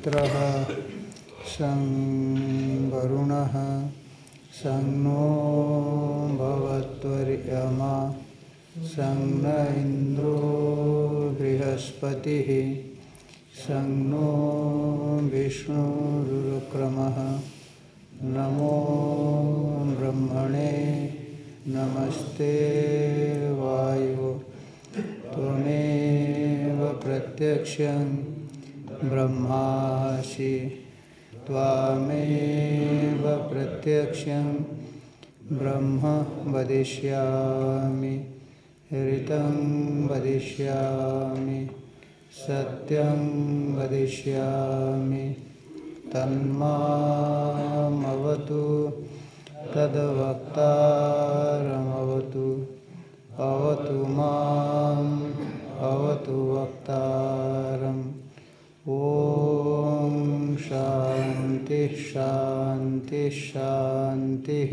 मित्रः सं वरुणः सं नो भवत्वर्यमा सं न इन्द्रो नमो ब्रह्मणे, नमस्ते वायो। त्वमेव प्रत्यक्षं ब्रह्मासि त्वामेव प्रत्यक्षं ब्रह्म वदिष्यामि ऋतं वदिष्यामि, सत्यं वदिष्यामि तन्मामवतु तद्वक्तारमवतु अवतु माम् अवतु वक्तारम्। ॐ शान्तिः शान्तिः शान्तिः।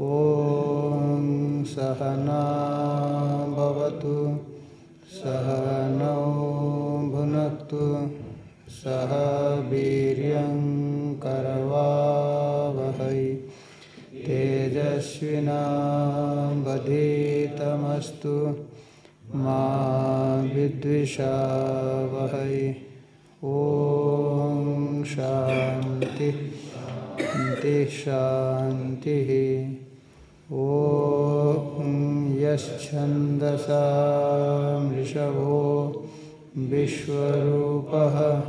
ॐ सहना भवतु भुनक्तु सह वीर्यङ्करवावहै तेजस्विनावधीतमस्तु मा विद्विषावहै। ॐ शान्ति। शान्तिः ॐ यश्छन्दसा मृषभो विश्वरूपः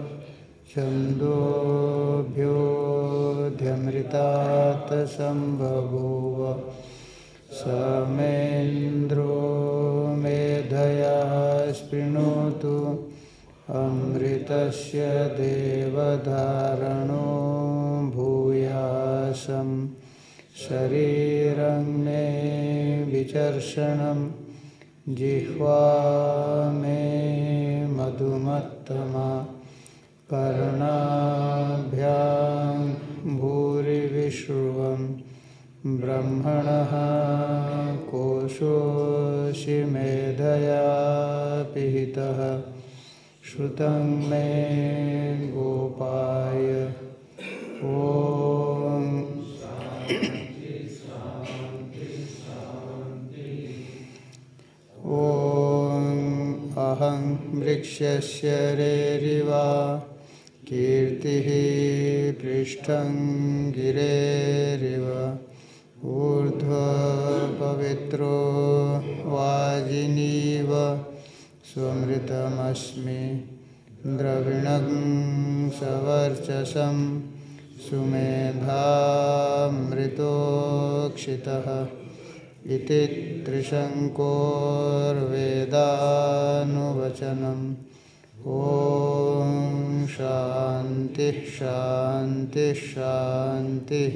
छन्दोभ्योऽध्यमृतात् सम्बभूव समेन्द्रो स्पृणोतु अमृतस्य देवधारणो भूयासं शरीरं मे विचर्षणं जिह्वा मे मधुमत्तमा कर्णाभ्यां भूरिविश्रुवं ब्रह्मणः कोशोऽसि मेधया पिहितः श्रुतं मे गोपाय। अहं वृक्षस्य रेरिवा। कीर्तिः पृष्ठं गिरेरिव। ऊर्ध्वपवित्रो वाजिनीव स्वमृतमस्मि द्रविणं सवर्चसं सुमेधामृतोक्षितः इति त्रिशङ्कोर्वेदानुवचनम् ॐ शान्तिः शान्तिः शान्तिः।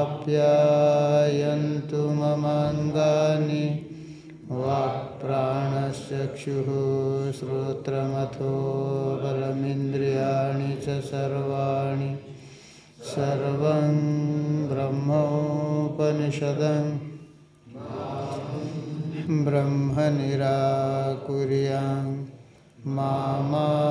आप्यायन्तु ममाङ्गानि वाक्प्राणश्चक्षुः श्रोत्रमथो बलमिन्द्रियाणि च सर्वाणि। सर्वं ब्रह्मोपनिषदं। ब्रह्मनिराकुर्यां। मा मा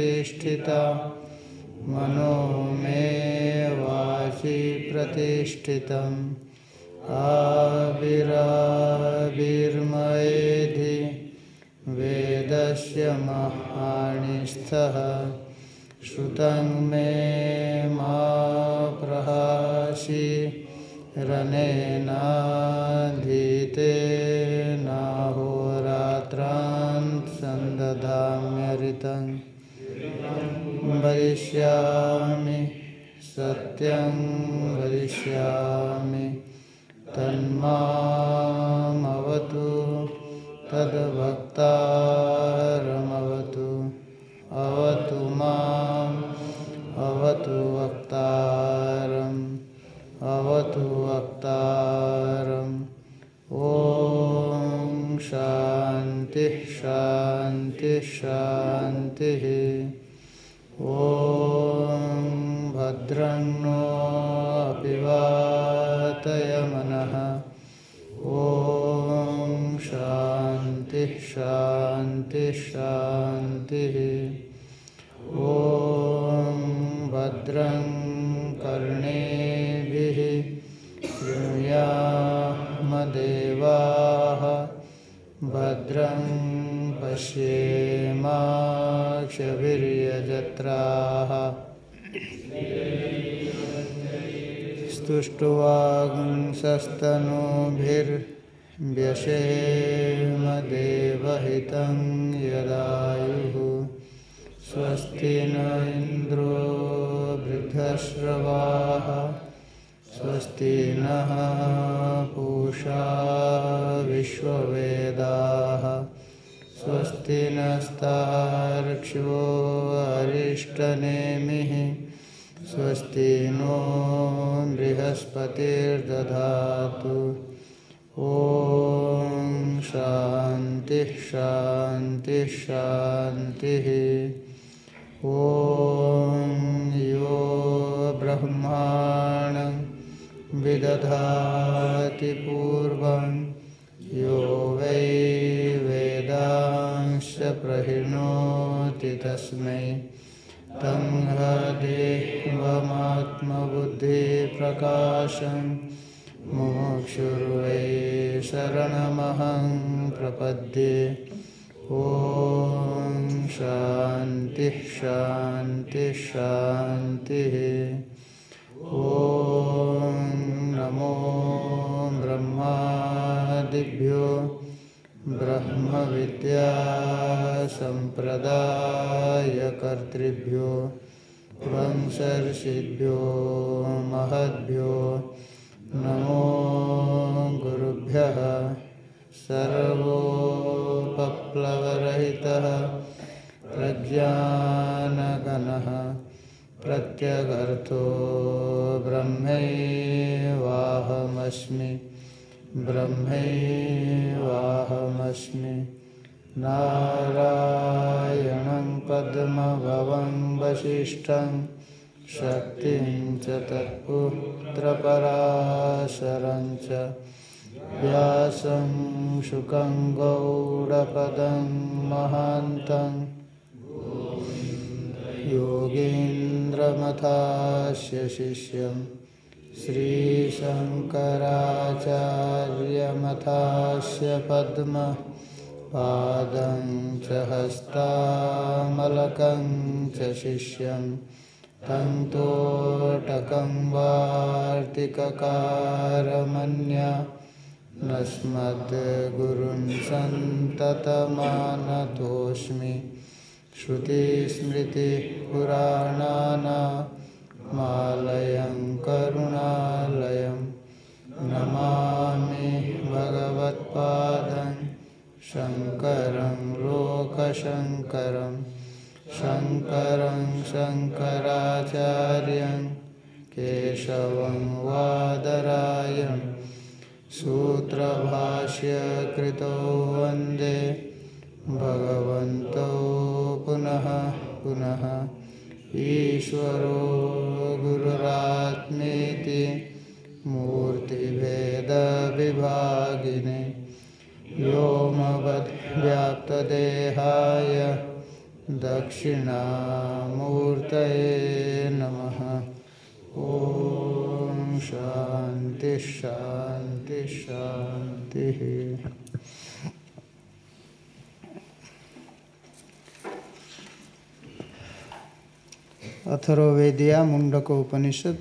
प्रतिष्ठिता। मनो मे वाचि प्रतिष्ठितम्। आविराविर्मयेधि वेदस्य महानिस्थः श्रुतं मे मा प्रहासि रनेनाधीतेनाहोरात्रान् सन्दधाम्यरितं वदिष्यामि सत्यं वदिष्यामि तन्मामवतु तद्भक्तारमवतु अवतु माम्, अवतु वक्तारम् अवतु वक्तारम्। ॐ शान्तिः शान्तिः शान्तिः। ॐ भद्रं नो अपि वातयमनः ॐ शान्तिः शान्तिः शान्तिः। ॐ भद्रं कर्णेभिः। शृणुयामदेवाः भद्रं पश्येमाक्षभिर्यजत्राः स्तुष्ट्वांसस्तनूभिर्व्यशेम देवहितं यदायुः। स्वस्ति न इन्द्रो स्वस्ति नः पूषा स्वस्ति नस्तार्क्ष्यो अरिष्टनेमिः। स्वस्ति नो बृहस्पतिर्दधातु। ॐ शान्तिः शान्तिः शान्तिः। ॐ यो ब्रह्माणं विदधाति पूर्वं। यो वै वेदांश्च प्रहिणोति तस्मै। तं देवमात्मबुद्धिप्रकाशं मुमुक्षुर्वै शरणमहं प्रपद्ये। ॐ शान्तिः शान्तिः शान्तिः। ॐ नमो ब्रह्मादिभ्यो। ब्रह्मविद्यासम्प्रदायकर्तृभ्यो वंशर्षिभ्यो महद्भ्यो। नमो गुरुभ्यः सर्वोपप्लवरहितः प्रज्ञानगणः प्रत्यगर्थो ब्रह्मैवाहमस्मि नारायणं पद्मभवं वसिष्ठं शक्तिं च तत्पुत्रपराशरं च व्यासं शुकं गौडपदं महान्तं योगीन्द्रमथास्य शिष्यं श्रीशङ्कराचार्यमथास्य पद्म पादं च हस्तामलकं च शिष्यं तन्तोटकं वार्तिककारमन्य नस्मद्गुरुं सन्ततमानतोऽस्मि श्रुतिस्मृतिपुराणानामालयं करुणालयं नमामि भगवत्पादं शङ्करं लोकशङ्करं शङ्करं शङ्कराचार्यं केशवं वादरायण सूत्रभाष्यकृतो वंदे भगवन्तो पुनः पुनः ईश्वरो गुरुरात्मेति मूर्तिभेदविभागिने व्योमवद्व्याप्तदेहाय दक्षिणामूर्तये नमः। ॐ शान्तिः शान्ति शांति अथर्वेदिया मुंडक उपनिषद।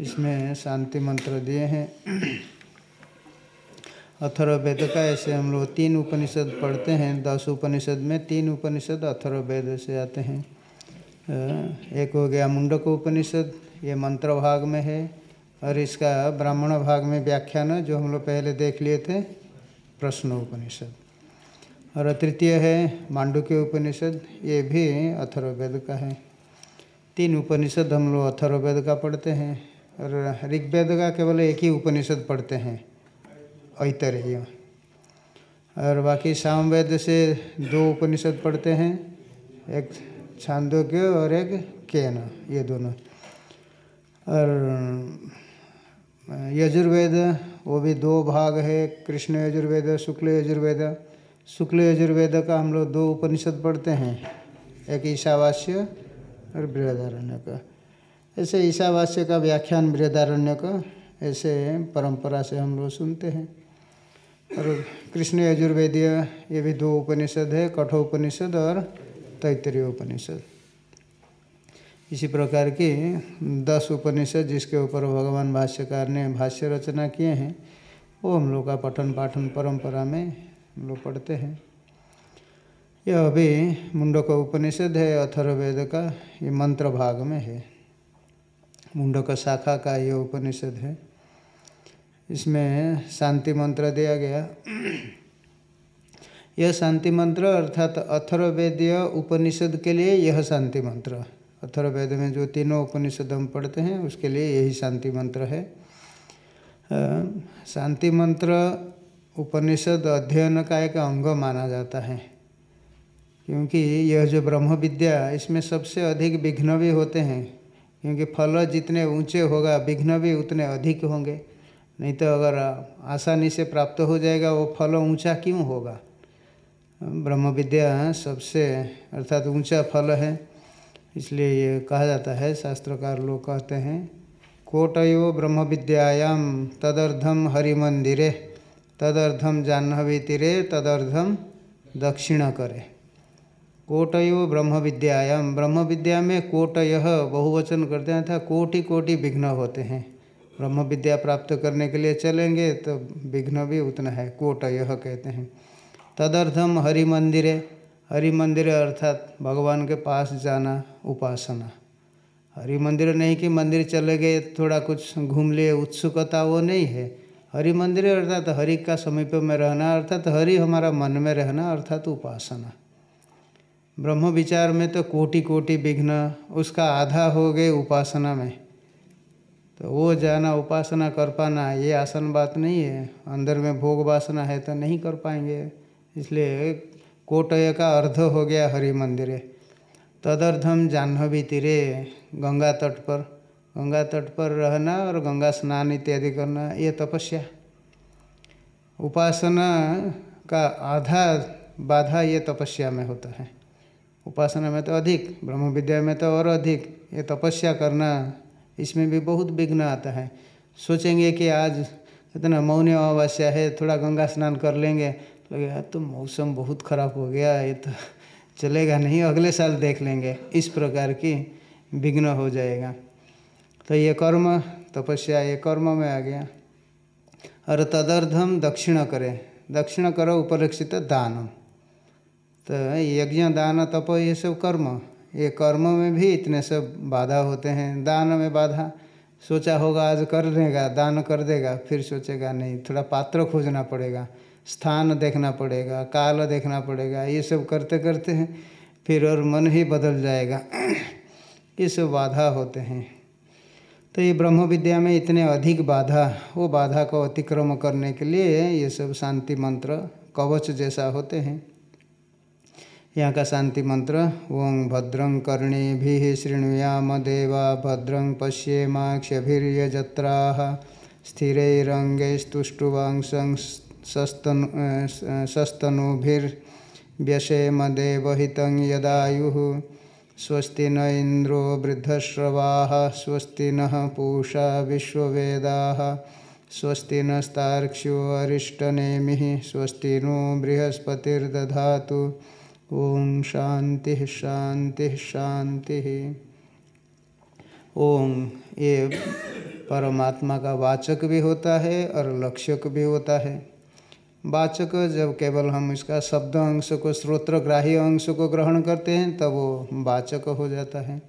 इसमें शांति मंत्र दिए हैं। अथर्ववेद का ऐसे हम लोग तीन उपनिषद पढ़ते हैं। दस उपनिषद में तीन उपनिषद अथर्ववेद से आते हैं। एक हो गया मुंडक उपनिषद, ये मंत्र भाग में है। और इसका ब्राह्मण भाग में व्याख्यान जो हम लोग पहले देख लिए थे प्रश्न उपनिषद और तृतीय है, मांडुक्य उपनिषद, ये भी अथर्ववेद का है। तीन उपनिषद हम लोग अथर्ववेद का पढ़ते हैं, और ऋग्वेद का केवल एक ही उपनिषद पढ़ते हैं, ऐतरेय। और बाकी सामवेद से दो उपनिषद पढ़ते हैं, एक छांदोग्य और एक केन, ये दोनों। और यजुर्वेद, वो भी दो भाग है, कृष्ण यजुर्वेद, शुक्ल यजुर्वेद। शुक्ल यजुर्वेद का हम लोग दो उपनिषद पढ़ते हैं, एक ईशावास्य और बृहदारण्य का। ऐसे ईशावास्य का व्याख्यान बृहदारण्य का, ऐसे परंपरा से हम लोग सुनते हैं। और कृष्ण यजुर्वेदीय, ये भी दो उपनिषद है, कठोपनिषद और तैतरीय उपनिषद। इसी प्रकार की दस उपनिषद जिसके ऊपर भगवान भाष्यकार ने भाष्य रचना किए हैं, वो हम लोग का पठन पाठन परंपरा में हम लोग पढ़ते हैं। यह अभी मुंडक उपनिषद है अथर्वेद का ये मंत्र भाग में है। मुंडक शाखा का ये उपनिषद है। इसमें शांति मंत्र दिया गया। यह शांति मंत्र अर्थात अथर्वेदीय उपनिषद के लिए यह शांति मंत्र। अथर्वेद में जो तीनों उपनिषद हम पढ़ते हैं, उसके लिए यही शांति मंत्र है। शांति मंत्र उपनिषद अध्ययन का एक अंग माना जाता है, क्योंकि यह जो ब्रह्म विद्या इसमें सबसे अधिक विघ्न भी होते हैं, क्योंकि फल जितने ऊँचे होगा, विघ्न भी उतने अधिक होंगे। नहीं तो अगर आसानी से प्राप्त हो जाएगा, वो फल ऊँचा क्यों होगा? ब्रह्म विद्या सबसे, अर्थात ऊँचा फल है। इसलिए ये कहा जाता है, शास्त्रकार लोग कहते हैं, कोटयो ब्रह्म विद्यायाम तदर्धम हरिमंदिरे तदर्धम जाह्नवी तीरे तदर्धम दक्षिण करे कोटयो ब्रह्म विद्यायाम ब्रह्म विद्या में कोटय बहुवचन करते हैं था कोटि कोटि विघ्न होते हैं। ब्रह्म विद्या प्राप्त करने के लिए चलेंगे तो विघ्न भी उतना है, कोटय कहते हैं। तदर्थम हरि हरि मंदिर अर्थात भगवान के पास जाना, उपासना। हरि मंदिर नहीं कि मंदिर चले गए, थोड़ा कुछ घूम लिए, उत्सुकता वो नहीं है। हरि मंदिर अर्थात हरि का समीप में रहना, अर्थात हरि हमारा मन में रहना, अर्थात उपासना। ब्रह्म विचार में तो कोटि कोटि विघ्न, उसका आधा हो गए उपासना में। तो वो जाना, उपासना कर पाना, ये आसान बात नहीं है। अंदर में भोग वासना है तो नहीं कर पाएँगे। इसलिए कोटय का अर्ध हो गया हरि मंदिर। तदर्धम जाह्नवी तीरे गंगा तट पर। गंगा तट पर रहना और गंगा स्नान इत्यादि करना, ये तपस्या। उपासना का आधा बाधा ये तपस्या में होता है। उपासना में तो अधिक ब्रह्म विद्या में तो और अधिक। ये तपस्या करना, इसमें भी बहुत विघ्न आता है। सोचेंगे कि आज इतना मौनी अमावस्या है, थोड़ा गंगा स्नान कर लेंगे। लगे, यार तो मौसम बहुत ख़राब हो गया, ये तो चलेगा नहीं, अगले साल देख लेंगे। इस प्रकार की विघ्न हो जाएगा। तो ये कर्म, तपस्या, ये कर्म में आ गया। और तदर्थम दक्षिण करें। दक्षिण करो, उपलक्षित दान तो यज्ञ, दान, तप, ये सब कर्म। ये कर्म में भी इतने सब बाधा होते हैं। दान में बाधा, सोचा होगा आज कर लेगा दान कर देगा, फिर सोचेगा, नहीं, थोड़ा पात्र खोजना पड़ेगा। स्थान देखना पड़ेगा, काल देखना पड़ेगा, ये सब करते करते हैं, फिर और मन ही बदल जाएगा। ये सब बाधा होते हैं। तो ये ब्रह्म विद्या में इतने अधिक बाधा, वो बाधा को अतिक्रम करने के लिए ये सब शांति मंत्र, कवच जैसा होते हैं। यहाँ का शांति मंत्र, ओं भद्रं कर्णे भी शृणुयाम देवा, भद्रं पश्येमाक्षभिर्यजत्रा स्थिरैरंगैस्तुष्टुवांसं सस्तनु सस्तनुभिर्व्यसेम देवहितं यदायुः, स्वस्ति न इंद्रो वृद्धश्रवा, स्वस्ति न पूषा विश्ववेदा, स्वस्ति नस्तार्क्ष्यो अरिष्टनेमि, स्वस्ति नो बृहस्पतिर्दधा ओम शांति शांति शांति ओम ये परमात्मा का वाचक भी होता है और लक्ष्यक भी होता है। वाचक, जब केवल हम इसका शब्द अंश को श्रोत्रग्राही अंश को ग्रहण करते हैं, तब वो वाचक हो जाता है।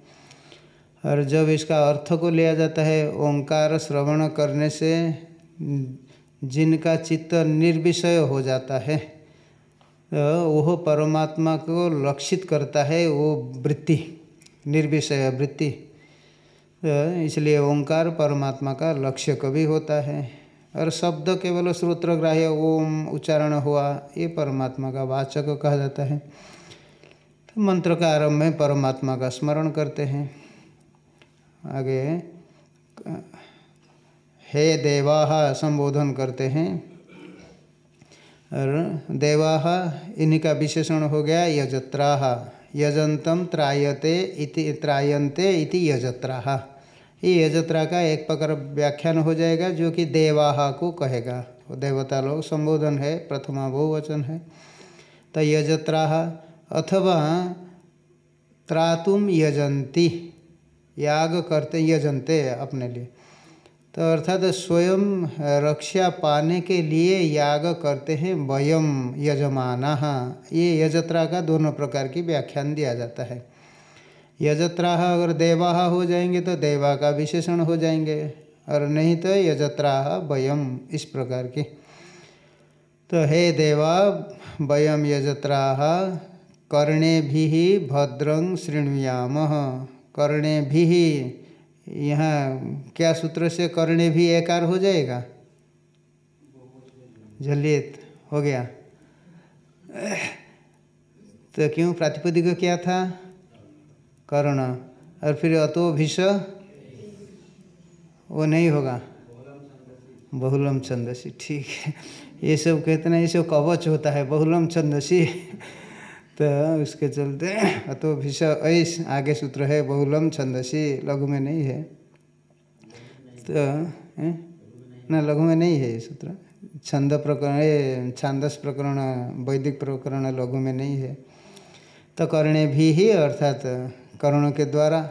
और जब इसका अर्थ को लिया जाता है, ओंकार श्रवण करने से जिनका चित्त निर्विषय हो जाता है तो वह परमात्मा को लक्षित करता है, वो वृत्ति, निर्विषय वृत्ति। तो इसलिए ओंकार परमात्मा का लक्ष्य कभी होता है। और शब्द केवल श्रोत्रग्राह्य ओम उच्चारण हुआ, ये परमात्मा का वाचक कहा जाता है। तो मंत्र का आरंभ में परमात्मा का स्मरण करते हैं। आगे, हे देवा संबोधन करते हैं। और देवा, इन्हीं का विशेषण हो गया, यजत्रा। यजंतम त्रायते इति, त्रायन्ते इति यजत्रा। ये यजत्रा का एक प्रकार व्याख्यान हो जाएगा, जो कि देवाहा को कहेगा। देवता लोग संबोधन है, प्रथमा बहुवचन है। तो यजत्रा अथवा त्रातुम यजंती याग करते, यजनते अपने लिए। तो अर्थात स्वयं रक्षा पाने के लिए याग करते हैं, वयम यजमाना ये यजत्रा का दोनों प्रकार की व्याख्यान दिया जाता है। यजत्राह अगर देवाह हो जाएँगे तो देवा का विशेषण हो जाएँगे। और नहीं तो यजत्राह वयम, इस प्रकार की। तो हे देवा, वयम यजत्राह कर्णे भी भद्रं श्रृणुयाम कर्णे भी, यहाँ क्या सूत्र से कर्णे भी एकार हो जाएगा? जलियत, हो गया। तो क्यों प्रातिपदिक क्या था? कर्ण। और फिर अतो भीष वो नहीं होगा। बहुलम छंदसी, ठीक है। ये सब कहते ना ये सब कवच होता है, बहुलम छंदसी। तो उसके चलते अतो भीष ऐस आगे सूत्र है, बहुलम छंदसी, लघु में नहीं है। तो ना, लघु में नहीं है ये सूत्र। छंद प्रकरण, ये छांदस प्रकरण, वैदिक प्रकरण लघु में नहीं है। तो करणे भी ही, अर्थात कर्ण के द्वारा।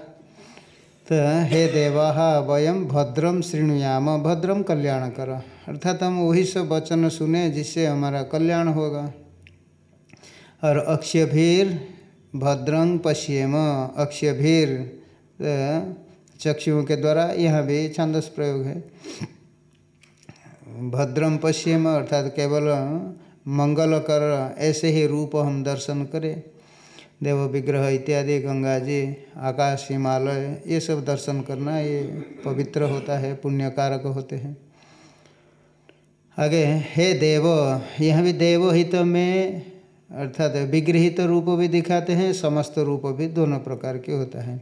तो हे देवा वयम भद्रम श्रृणुयाम भद्रम कल्याण कर। अर्थात हम वही सब वचन सुने जिससे हमारा कल्याण होगा। और अक्षयभीर भद्रंग पश्येम, अक्षयभीर। चक्षुओं के द्वारा यहाँ भी छंदस प्रयोग है। भद्रम पश्येम, अर्थात केवल मंगल कर ऐसे ही रूप हम दर्शन करें। देव विग्रह इत्यादि, गंगा जी, आकाश, हिमालय, ये सब दर्शन करना ये पवित्र होता है पुण्य कारक होते हैं। आगे, हे देव, यह भी देवहित में, अर्थात विगृहित रूप भी दिखाते हैं, समस्त रूप भी दोनों प्रकार के होता है।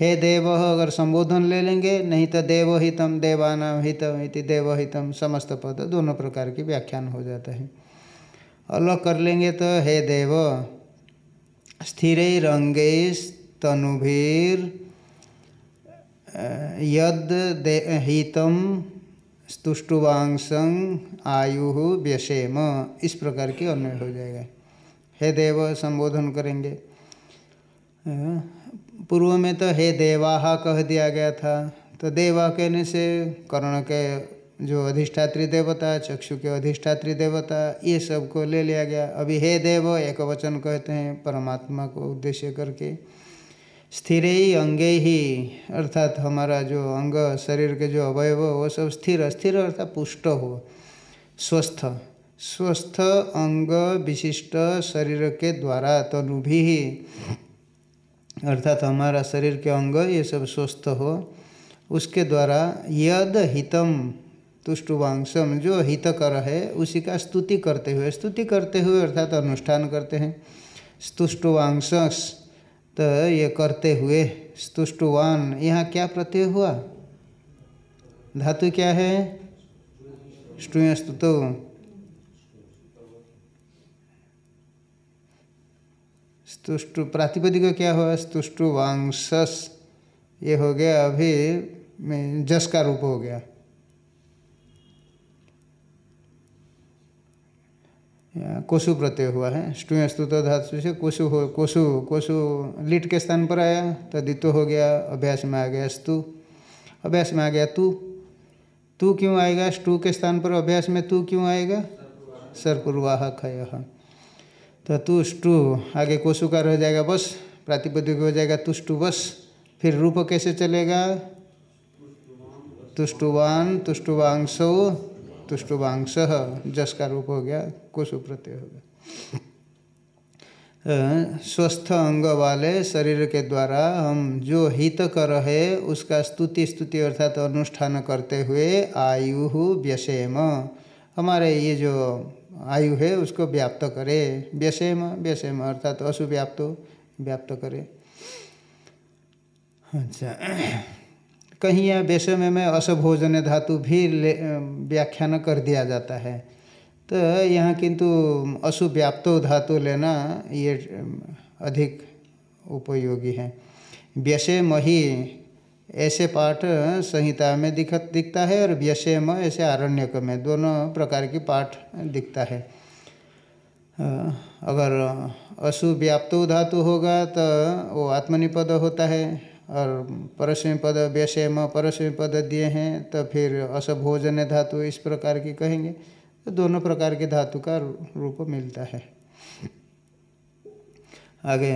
हे देव, अगर संबोधन ले लेंगे, नहीं तो देवहितम देवानाम हितम इति देवहितम, समस्त पद दोनों प्रकार की व्याख्यान हो जाता है। अलग कर लेंगे तो हे देव स्थिरैरंगैस्तनुभिर यद हितम स्तुष्टुवांसं आयु व्यसेम इस प्रकार की अन्वय हो जाएगा। हे देव, संबोधन करेंगे। पूर्व में तो हे देवाहा कह दिया गया था। तो देवा कहने से कर्ण के जो अधिष्ठात्री देवता, चक्षु के अधिष्ठात्री देवता, ये सबको ले लिया गया। अभी हे देव, एक वचन कहते हैं परमात्मा को उद्देश्य करके। स्थिर ही अंगे ही, अर्थात हमारा जो अंग, शरीर के जो अवयव, वो सब स्थिर स्थिर अर्थात पुष्ट हो। स्वस्थ। स्वस्थ अंग विशिष्ट शरीर के द्वारा तनु भी अर्थात हमारा शरीर के अंग, ये सब स्वस्थ हो। उसके द्वारा यद हितम तुष्टुवांशम, जो हितकर है, उसी का स्तुति करते हुए, स्तुति करते हुए अर्थात अनुष्ठान करते हैं। स्तुष्टुवांश तो ये करते हुए, स्तुष्टुवान, यहाँ क्या प्रत्यय हुआ? धातु क्या है? स्टूय स्तुतो स्तुष्टु, प्रातिपदिक क्या हुआ? स्तुष्टु वांसस ये हो गया, अभी जस का रूप हो गया। कोसु प्रत्यय हुआ है। स्टू स्तुत धातु से कोसु हो, कोसु कोसु लिट के स्थान पर आया तो दितो हो गया, अभ्यास में आ गया स्तु। अभ्यास में आ गया तू। तू क्यों आएगा? स्टू के स्थान पर अभ्यास में तू क्यों आएगा? सरपूर्वाह खय तो तू, स्टू, आगे कोसु का रह जाएगा बस, प्रातिपदिक हो जाएगा तुष्टु बस, फिर रूप कैसे चलेगा? तुष्टुवान तुष्टुवांशो तुष्टुवांश जस का रूप हो गया कुशु प्रत्यय हो गया। स्वस्थ अंग वाले शरीर के द्वारा हम जो हित कर है उसका स्तुति स्तुति अर्थात तो अनुष्ठान करते हुए आयु व्यसेम। हमारे ये जो आयु है, उसको व्याप्त करे। व्यसेम व्यसेम अर्थात तो अशुव्याप्त व्याप्त करे। अच्छा। कहीं या वैषम्य में असभोजन धातु भी व्याख्यान कर दिया जाता है। तो यहाँ किंतु अशुव्याप्त धातु लेना ये अधिक उपयोगी है। व्यसे मही ऐसे पाठ संहिता में दिख दिखता है और व्यसेम ऐसे आरण्यक में दोनों प्रकार की पाठ दिखता है। अगर अशुव्याप्त धातु होगा तो वो आत्मनिपद होता है। और परस्वी पद व्यसेम परस्वी पद दिए हैं तो फिर असभोजन धातु इस प्रकार की कहेंगे। तो दोनों प्रकार के धातु का रूप मिलता है। आगे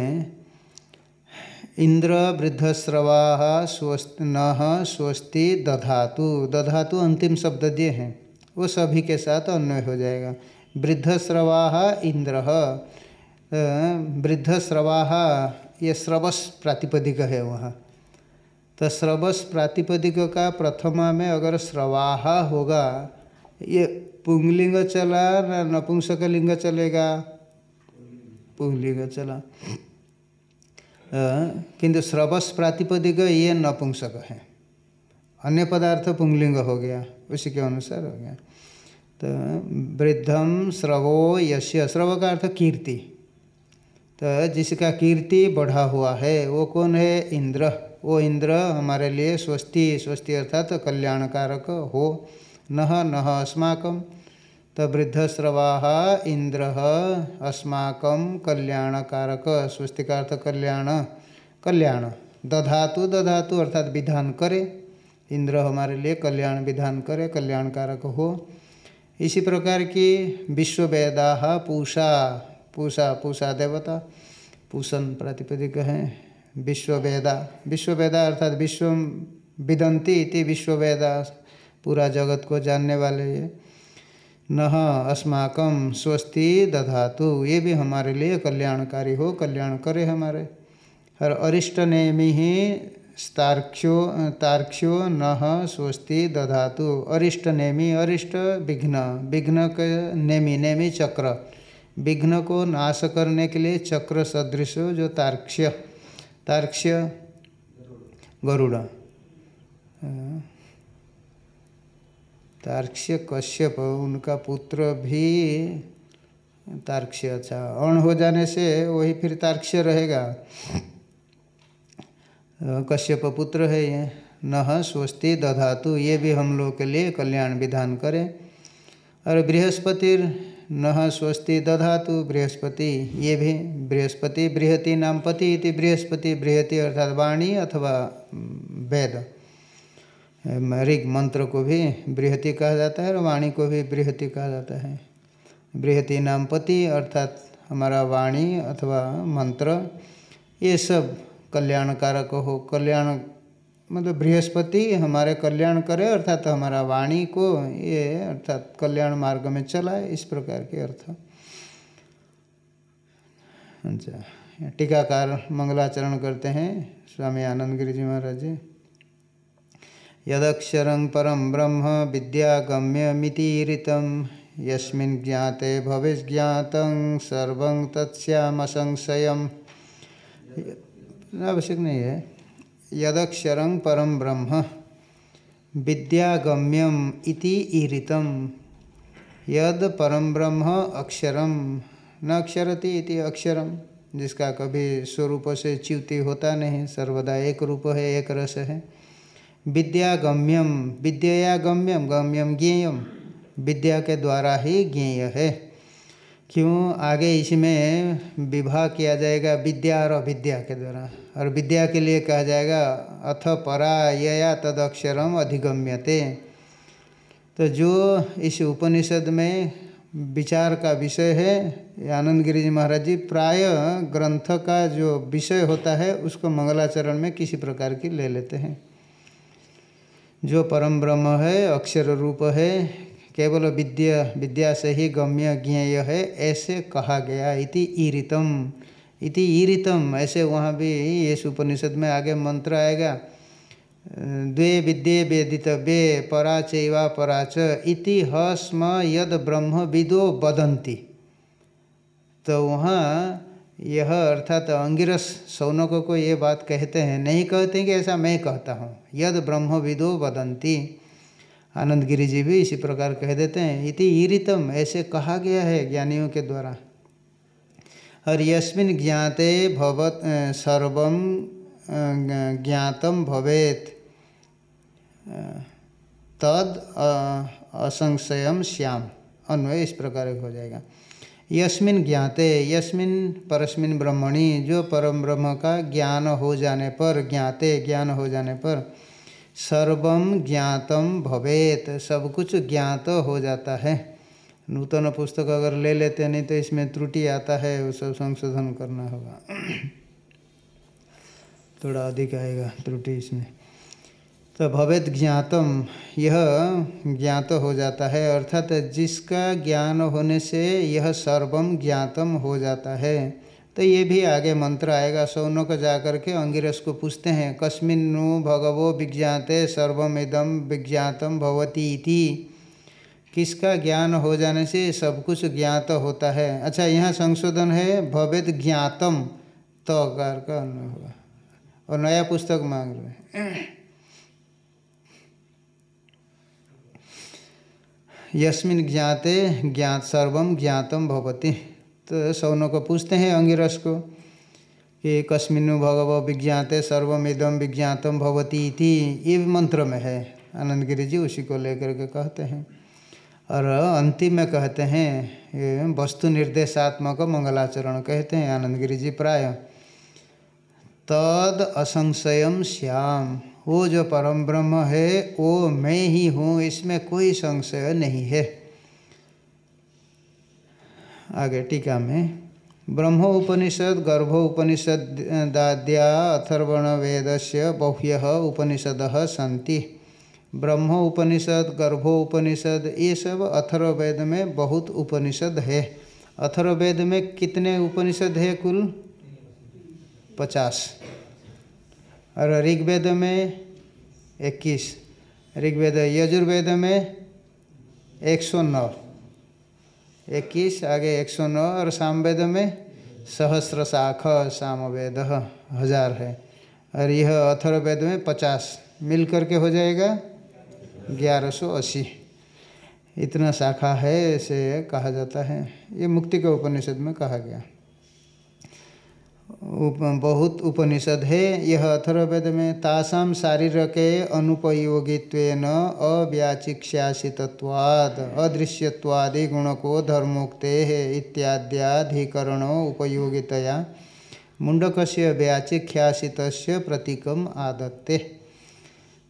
इंद्र वृद्धस्रवा स्वस्त न स्वस्ति दधातु। दधातु अंतिम शब्द दिए हैं। वो सभी के साथ अन्वय हो जाएगा। वृद्धस्रवा इंद्र। वृद्धस्रवा ये श्रवस प्रातिपदिक है वहाँ। तो श्रवस प्रातिपदिक का प्रथमा में अगर श्रवाहा होगा, ये पुंगलिंग चला ना नपुंसक लिंग चलेगा? पुंगलिंग चला। किंतु श्रवस प्रातिपदिक ये नपुंसक है। अन्य पदार्थ पुंगलिंग हो गया, उसी के अनुसार हो गया। तो वृद्धम श्रवो यश्य श्रव का अर्थ कीर्ति। तो जिसका कीर्ति बढ़ा हुआ है, वो कौन है? इंद्र। वो इंद्र हमारे लिए स्वस्ति स्वस्ति अर्थात तो कल्याणकारक हो। नह नह अस्माकं। तो वृद्धस्रवा इंद्र अस्माक कल्याणकारक अर्थ कल्याण कल्याण। दधातु दधातु अर्थात विधान करे। इंद्र हमारे लिए कल्याण विधान करे, कल्याणकारक हो। इसी प्रकार की विश्ववेदा पूषा। पूषा पूषा देवता पूषण प्रातिपदिक है, विश्ववेदा। विश्ववेदा अर्थात विश्व विदंती इति विश्ववेदा, पूरा जगत को जानने वाले ये। न अस्माकम स्वस्ति दधातु, ये भी हमारे लिए कल्याणकारी हो, कल्याण करे हमारे। हर अरिष्ट नेमी ही तार्क्ष्यो तार्क्ष्यो न स्वस्ति दधातु। अरिष्ट नेमी अरिष्ट विघ्न विघ्न के नेमी, नेमि चक्र। विघ्न को नाश करने के लिए चक्र सदृश जो तार्क्ष्य तार्क्ष्य गरुड़। तार्क्ष्य कश्यप, उनका पुत्र भी तार्क्ष्य अच्छा अण हो जाने से वही फिर तार्क्ष्य रहेगा। कश्यप पुत्र है ये। न स्वस्ति दधातु, ये भी हम लोग के लिए कल्याण विधान करें। और बृहस्पति न स्वस्ति दधातु बृहस्पति। ये भी बृहस्पति बृहति नाम इति बृहस्पति बृहति अर्थात वाणी अथवा वेद। ऋग मंत्र को भी बृहति कहा जाता है और वाणी को भी बृहति कहा जाता है। बृहति नाम पति अर्थात हमारा वाणी अथवा मंत्र, ये सब कल्याणकारक हो, कल्याण मतलब बृहस्पति हमारे कल्याण करे, अर्थात हमारा वाणी को ये, अर्थात कल्याण मार्ग में चलाए, इस प्रकार के अर्थ। अच्छा टीकाकार मंगलाचरण करते हैं, स्वामी आनंद गिरी जी महाराज जी। यदक्षर परम ब्रह्म विद्यागम्यमितीरित, यस्मिन् ज्ञाते भविष्ज्ञात, सर्व तत्स्यामसंशय आवश्यक नहीं है। यदक्षर परम ब्रह्म, विद्यागम्यम इति ईरितम यद परम ब्रह्म अक्षरम न अक्षरति इति अक्षरम जिसका कभी स्वरूप से च्युति होता नहीं, सर्वदा एक रूप है, एक रस है। विद्या गम्यम विद्या गम्यम गम्यम ज्ञेयम विद्या के द्वारा ही ज्ञेय है। क्यों आगे इसमें विवाह किया जाएगा विद्या और अविद्या के द्वारा? और विद्या के लिए कहा जाएगा, अथ परा यया तद अक्षरम अधिगम्यते। तो जो इस उपनिषद में विचार का विषय है, आनंद गिरी जी महाराज जी, प्राय ग्रंथ का जो विषय होता है, उसको मंगलाचरण में किसी प्रकार की ले लेते हैं। जो परम ब्रह्म है, अक्षर रूप है केवल विद्या विद्या से ही गम्य ज्ञेय है, ऐसे कहा गया इति ईरितम। इति ईरितम, ऐसे वहाँ भी ये उपनिषद में आगे मंत्र आएगा। द्वे विद्ये वेदित वे परा चैवा पराच इति हस्म यद ब्रह्म विदो वदंती तो वहाँ यह अर्थात अंगिरस सौनकों को ये बात कहते हैं, नहीं कहते कि ऐसा मैं कहता हूँ। यद ब्रह्म विदो वदंती आनंद गिरी जी भी इसी प्रकार कह देते हैं, इति ईरितम, ऐसे कहा गया है ज्ञानियों के द्वारा। और यस्मिन ज्ञाते भवत सर्व ज्ञातम भवेत। तद असंशयम श्याम। अन्वय इस प्रकार हो जाएगा। यस्मिन ज्ञाते, यस्मिन परस्मिन ब्रह्मणि, जो परम ब्रह्म का ज्ञान हो जाने पर, ज्ञाते ज्ञान हो जाने पर सर्वम ज्ञातम भवेत, सब कुछ ज्ञात हो जाता है। नूतन पुस्तक अगर ले लेते नहीं तो इसमें त्रुटि आता है, वो सब संशोधन करना होगा। थोड़ा अधिक आएगा त्रुटि इसमें। तो भवेद ज्ञातम, यह ज्ञात हो जाता है, अर्थात जिसका ज्ञान होने से यह सर्वम ज्ञातम हो जाता है। तो ये भी आगे मंत्र आएगा, सौनों को जाकर के अंगिरस को पूछते हैं, कस्मिन नु भगवो विज्ञाते सर्वमिदम विज्ञातम भवती इति। किसका ज्ञान हो जाने से सब कुछ ज्ञात होता है। अच्छा यहाँ संशोधन है, भवेद ज्ञातम तो कार का होगा। और नया पुस्तक मांग रहे यस्मिन ज्ञाते ज्ञात सर्वम ज्ञातम भवती। तो सौनों को पूछते हैं अंगिरस को कि कस्मिनु भगव विज्ञाते सर्वमिदम विज्ञातम भवती इति ये मंत्र में है। आनंद गिरी जी उसी को लेकर के कहते हैं। और अंतिम में कहते हैं वस्तु निर्देशात्मक मंगलाचरण कहते हैं आनंद गिरी जी प्राय। तद असंशयम श्याम। वो जो परम ब्रह्म है, वो मैं ही हूँ, इसमें कोई संशय नहीं है। आगे टीका में, ब्रह्म उपनिषद, गर्भ उपनिषद, दाद्या अथर्वण वेद से बह्य उपनिषद सी ब्रह्म उपनिषद गर्भोपनिषद ये सब अथर्ववेद में बहुत उपनिषद है। अथर्ववेद में कितने उपनिषद है कुल? पचास। और ऋग्वेद में इक्कीस। ऋग्वेद यजुर्वेद में एक सौ नौ। इक्कीस, आगे एक सौ नौ, और सामवेद में सहस्र शाख, सामवेद हज़ार है। और यह अथर्ववेद में पचास मिल करके हो जाएगा ग्यारह सौ अस्सी। इतना शाखा है ऐसे कहा जाता है। ये मुक्ति के उपनिषद में कहा गया। बहुत उपनिषद है। यह अथर्वेद में तासाम शारीरके अनुपयोगित्वेन अव्याचिक्ष्यासितत्वाद, अदृश्यत्वादि गुणको धर्मोक्ते इत्याद्याधिकरण उपयोगितया। मुंडक व्याचिख्यासित प्रतीकम आदत्ते।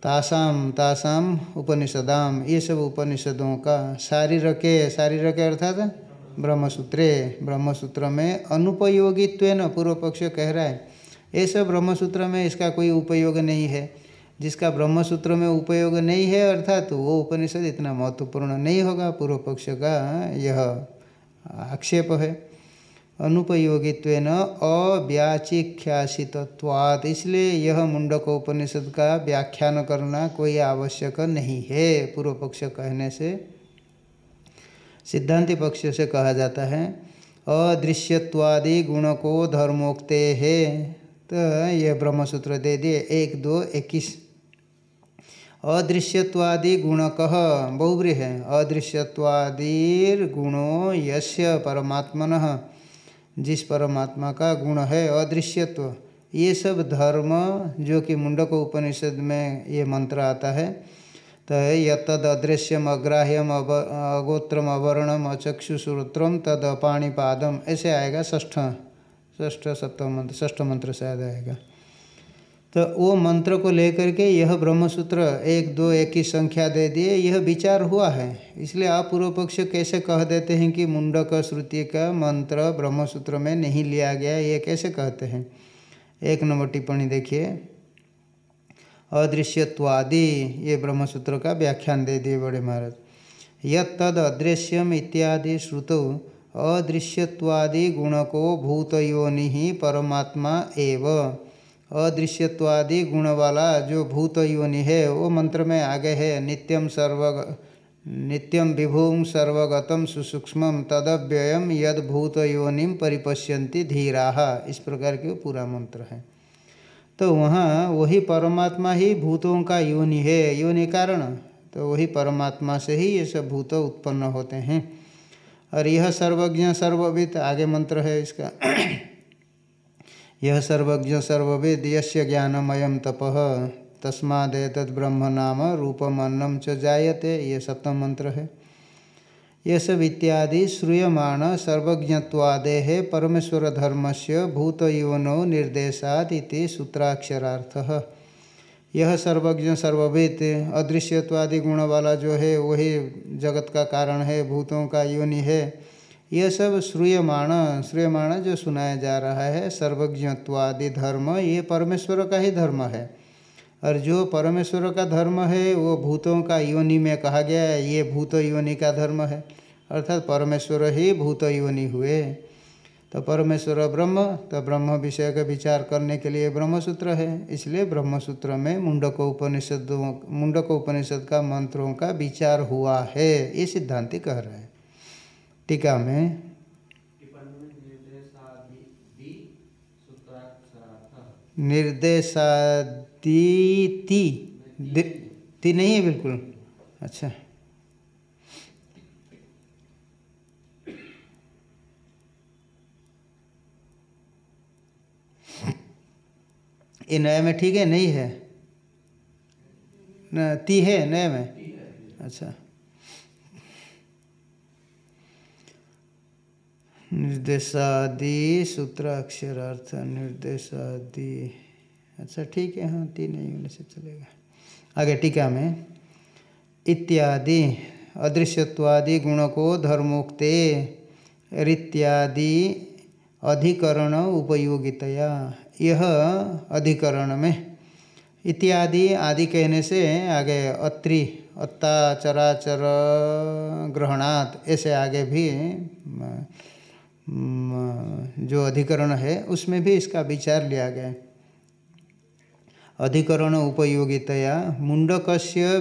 तासाम तासाम उपनिषदाम, ये सब उपनिषदों का शारीरके शारीरके अर्थात ब्रह्मसूत्रे ब्रह्मसूत्र में अनुपयोगित्व न पूर्व पक्ष कह रहा है। ऐसा ब्रह्मसूत्र में इसका कोई उपयोग नहीं है। जिसका ब्रह्मसूत्र में उपयोग नहीं है, अर्थात तो वो उपनिषद इतना महत्वपूर्ण नहीं होगा पूर्व पक्ष का यह आक्षेप है। अनुपयोगित्व न अव्याचिख्यासित्वात् इसलिए यह मुंडक उपनिषद का व्याख्यान करना कोई आवश्यक नहीं है पूर्व पक्ष कहने से। सिद्धांति पक्ष से कहा जाता है, अदृश्यत्वादि गुण को धर्मोक्ते है। तो यह ब्रह्मसूत्र दे दिए, एक, दो, इक्कीस। अदृश्यत्वादि गुण कह बहुब्री है। अदृश्यत्वादिर गुणों यस्य परमात्मन, जिस परमात्मा का गुण है, अदृश्यत्व। ये सब धर्म, जो कि मुंडक उपनिषद में ये मंत्र आता है तो यद अदृश्यम अग्राह्यम अव अगोत्रम अवर्णम अचक्षुश्रोत्रम तद पाणीपादम ऐसे आएगा ष्ठ ष्ठ सप्तम मंत्र ष्ठ मंत्र शायद आएगा। तो वो मंत्र को लेकर के यह ब्रह्मसूत्र एक, दो, एक ही संख्या दे दिए, यह विचार हुआ है। इसलिए आप पूर्व पक्ष कैसे कह देते हैं कि मुंडक श्रुति का मंत्र, ब्रह्मसूत्र में नहीं लिया गया, ये कैसे कहते हैं? एक नंबर टिप्पणी देखिए। अदृश्यत्वादि। ये ब्रह्मसूत्र का व्याख्यान दे दिए बड़े महाराज। यद अदृश्यम इत्यादि श्रुतौ अदृश्यत्वादि गुणको भूत योनि परमात्मा एवं। अदृश्यत्वादि गुण वाला जो भूत योनि है, वो मंत्र में आगे है नित्यम सर्व नित्यम विभुम सर्वगतम सुसूक्ष्म तदव्ययम यद भूत योनिम धीरा। इस प्रकार के पूरा मंत्र है। तो वहाँ वही परमात्मा ही भूतों का योनि है। योनि कारण? तो वही परमात्मा से ही ये सब भूत उत्पन्न होते हैं। और यह सर्वज्ञ, सर्वविद, आगे मंत्र है इसका। यह सर्वज्ञ, सर्ववेद, यस्य ज्ञानमयम तप। तस्मादेतद ब्रह्म नाम रूपमन्नम च जायते, ये सप्तम मंत्र है। ये सब इत्यादि श्रूयमाण सर्वज्ञत्वादे परमेश्वर धर्म से भूत योनो निर्देशात इति सूत्राक्षरार्थ। यह सर्वज्ञ सर्ववेद अदृश्यत्वादि गुण वाला जो है, वही जगत का कारण है, भूतों का योनि है यह सब श्रूयमाण श्रूयमाण जो सुनाया जा रहा है, सर्वज्ञत्वादि धर्म, ये परमेश्वर का ही धर्म है। और जो परमेश्वर का धर्म है, वो भूतों का योनि में कहा गया है, ये भूत योनि का धर्म है। अर्थात परमेश्वर ही भूत योनि हुए। तो परमेश्वर ब्रह्म तो ब्रह्म विषय का विचार करने के लिए ब्रह्मसूत्र है। इसलिए ब्रह्मसूत्र में मुंडक उपनिषदों, मुंडक उपनिषद का मंत्रों का विचार हुआ है। ये सिद्धांति कह रहे हैं। टीका में निर्देशादी ती ती ती नहीं है बिल्कुल। अच्छा। ये नए में ठीक है, नहीं है? न, ती है नए में? अच्छा। निर्देशादि सूत्र अक्षरार्थ निर्देशादि। अच्छा ठीक है हाँ तीन नहीं से चलेगा। आगे टीका में, इत्यादि, अदृश्यत्वादि गुण को धर्मोक्ते, रित्यादि अधिकरण उपयोगितया, यह अधिकरण में। इत्यादि आदि कहने से आगे अत्रि अत्ता चराचर ग्रहणात, ऐसे आगे भी जो अधिकरण है, उसमें भी इसका विचार लिया गया। अधिकरण उपयोगितया मुंडक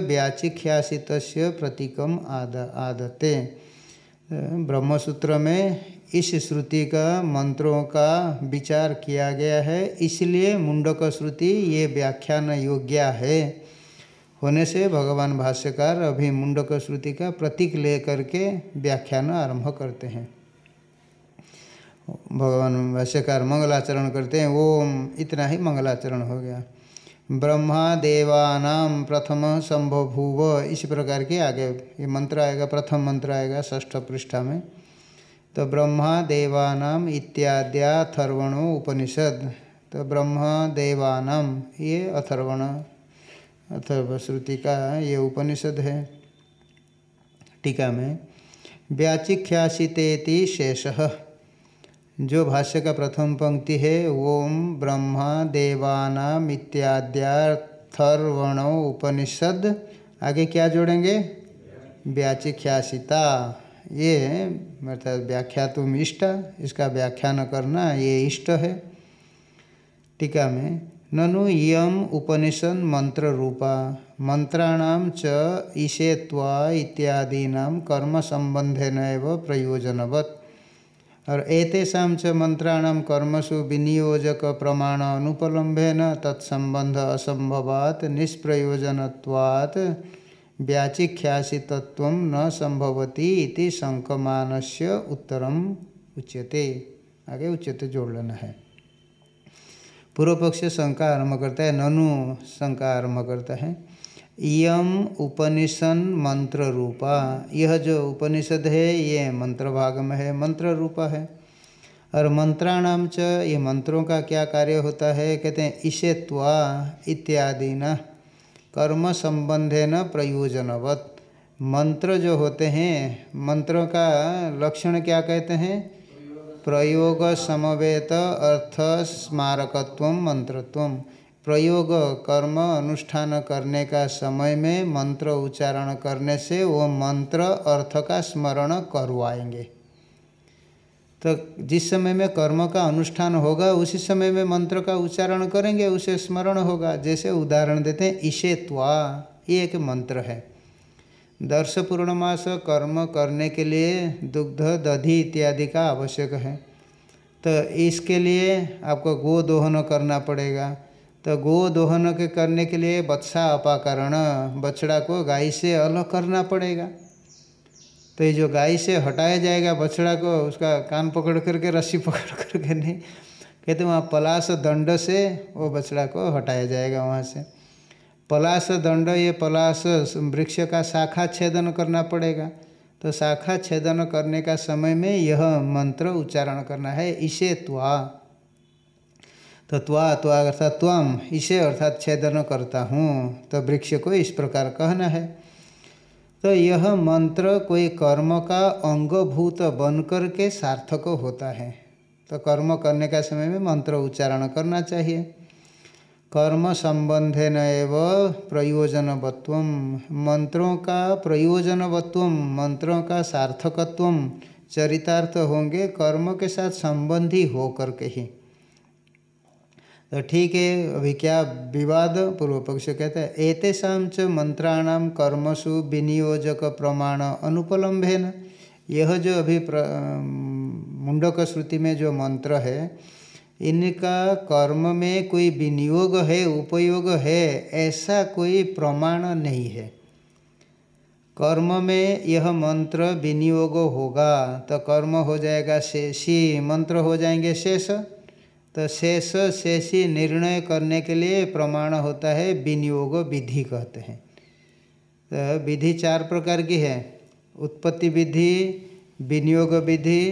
व्याचिख्यासित प्रतीकम आद, आदते। ब्रह्मसूत्र में इस श्रुति का मंत्रों का विचार किया गया है, इसलिए मुंडक श्रुति ये व्याख्यान योग्य है। होने से भगवान भाष्यकार अभी मुंडक श्रुति का प्रतीक ले करके व्याख्यान आरंभ करते हैं। भगवान भाष्यकार मंगलाचरण करते हैं, ओम, इतना ही मंगलाचरण हो गया। ब्रह्मा देवानाम प्रथम संभवभूव। इस प्रकार के आगे ये मंत्र आएगा, प्रथम मंत्र आएगा ष्ठ पृष्ठा में। तो ब्रह्मा देवानाम इत्याद्या अथर्वणो उपनिषद। तो ब्रह्म देवानाम ये अथर्वण अथर्व श्रुति का ये उपनिषद है टीका में। व्याचिख्यासितेति शेष। जो भाष्य का प्रथम पंक्ति है, ओम ब्रह्मा देवानाम उपनिषद। आगे क्या जोड़ेंगे? व्याचिख्यासिता। ये अर्थात व्याख्या तुम इष्ट, इसका व्याख्यान करना, ये इष्ट है। टीका में, ननु यम उपनिषद मंत्र रूपा, मंत्राणाम च ईशेत्वा इत्यादीना कर्म संबंधेन प्रयोजनवत्। और एतेषा च मंत्राण कर्मसु विनियोजक प्रमाण अनुपलम्बेन तत्संबंध असंभवात निष्प्रयोजनवात् व्याचिख्यासितत्व न संभवती इति शंकमानस्य उत्तरम उच्यते। आगे उचित जोड़ लेना है। पूर्व पक्ष शंका आरंभ करता है, ननु शंका आरंभ करता है। इयम उपनिषद मंत्र रूपा यह जो उपनिषद है, ये मंत्र भाग में है मंत्र रूपा है। और मंत्राणाम च, ये मंत्रों का क्या कार्य होता है? कहते हैं, इसे त्वा इत्यादि न कर्म संबंधे न प्रयोजनवत। मंत्र जो होते हैं, मंत्रों का लक्षण क्या कहते हैं? प्रयोग समवेत अर्थ स्मारकत्व, मंत्रत्व। प्रयोग, कर्म, अनुष्ठान करने का समय में मंत्र उच्चारण करने से वो मंत्र अर्थ का स्मरण करवाएँगे तो जिस समय में कर्म का अनुष्ठान होगा, उसी समय में मंत्र का उच्चारण करेंगे, उसे स्मरण होगा। जैसे उदाहरण देते हैं ईशे त्वा, ये एक मंत्र है। दर्श पूर्णमास कर्म करने के लिए दुग्ध, दधि इत्यादि का आवश्यक है। तो इसके लिए आपको गो दोहन करना पड़ेगा। तो गो दोहन के करने के लिए बत्सा अपाकरण, बछड़ा को गाय से अलग करना पड़ेगा। तो ये जो गाय से हटाया जाएगा बछड़ा को, उसका कान पकड़ करके, रस्सी पकड़ करके नहीं, कहते वहाँ पलाश दंड से वो बछड़ा को हटाया जाएगा वहाँ से। पलाश दंड, ये पलाश वृक्ष का शाखा छेदन करना पड़ेगा। तो शाखा छेदन करने का समय में यह मंत्र उच्चारण करना है, इसे त्वा। तो त्वा त्वा अर्थात त्वम इसे अर्थात छेदन करता हूँ। तो वृक्ष को इस प्रकार कहना है। तो यह मंत्र कोई कर्म का अंगभूत बन कर के सार्थक होता है। तो कर्म करने का समय में मंत्र उच्चारण करना चाहिए। कर्म संबंधे न एव प्रयोजनवत्व, मंत्रों का प्रयोजनवत्व, मंत्रों का सार्थकत्व, चरितार्थ होंगे कर्म के साथ संबंधी हो करके ही। तो ठीक है, अभी क्या विवाद पूर्व पक्ष कहता है, एतेषा च मंत्राणाम कर्मसु विनियोजक प्रमाण अनुपलम्बेन यह जो अभी मुंडक श्रुति में जो मंत्र है, इनका कर्म में कोई विनियोग है, उपयोग है, ऐसा कोई प्रमाण नहीं है। कर्म में यह मंत्र विनियोग होगा तो कर्म हो जाएगा शेषी मंत्र हो जाएँगे शेष। तो शेष शेषी निर्णय करने के लिए प्रमाण होता है विनियोग विधि कहते हैं। तो विधि चार प्रकार की है। उत्पत्ति विधि, विनियोग विधि,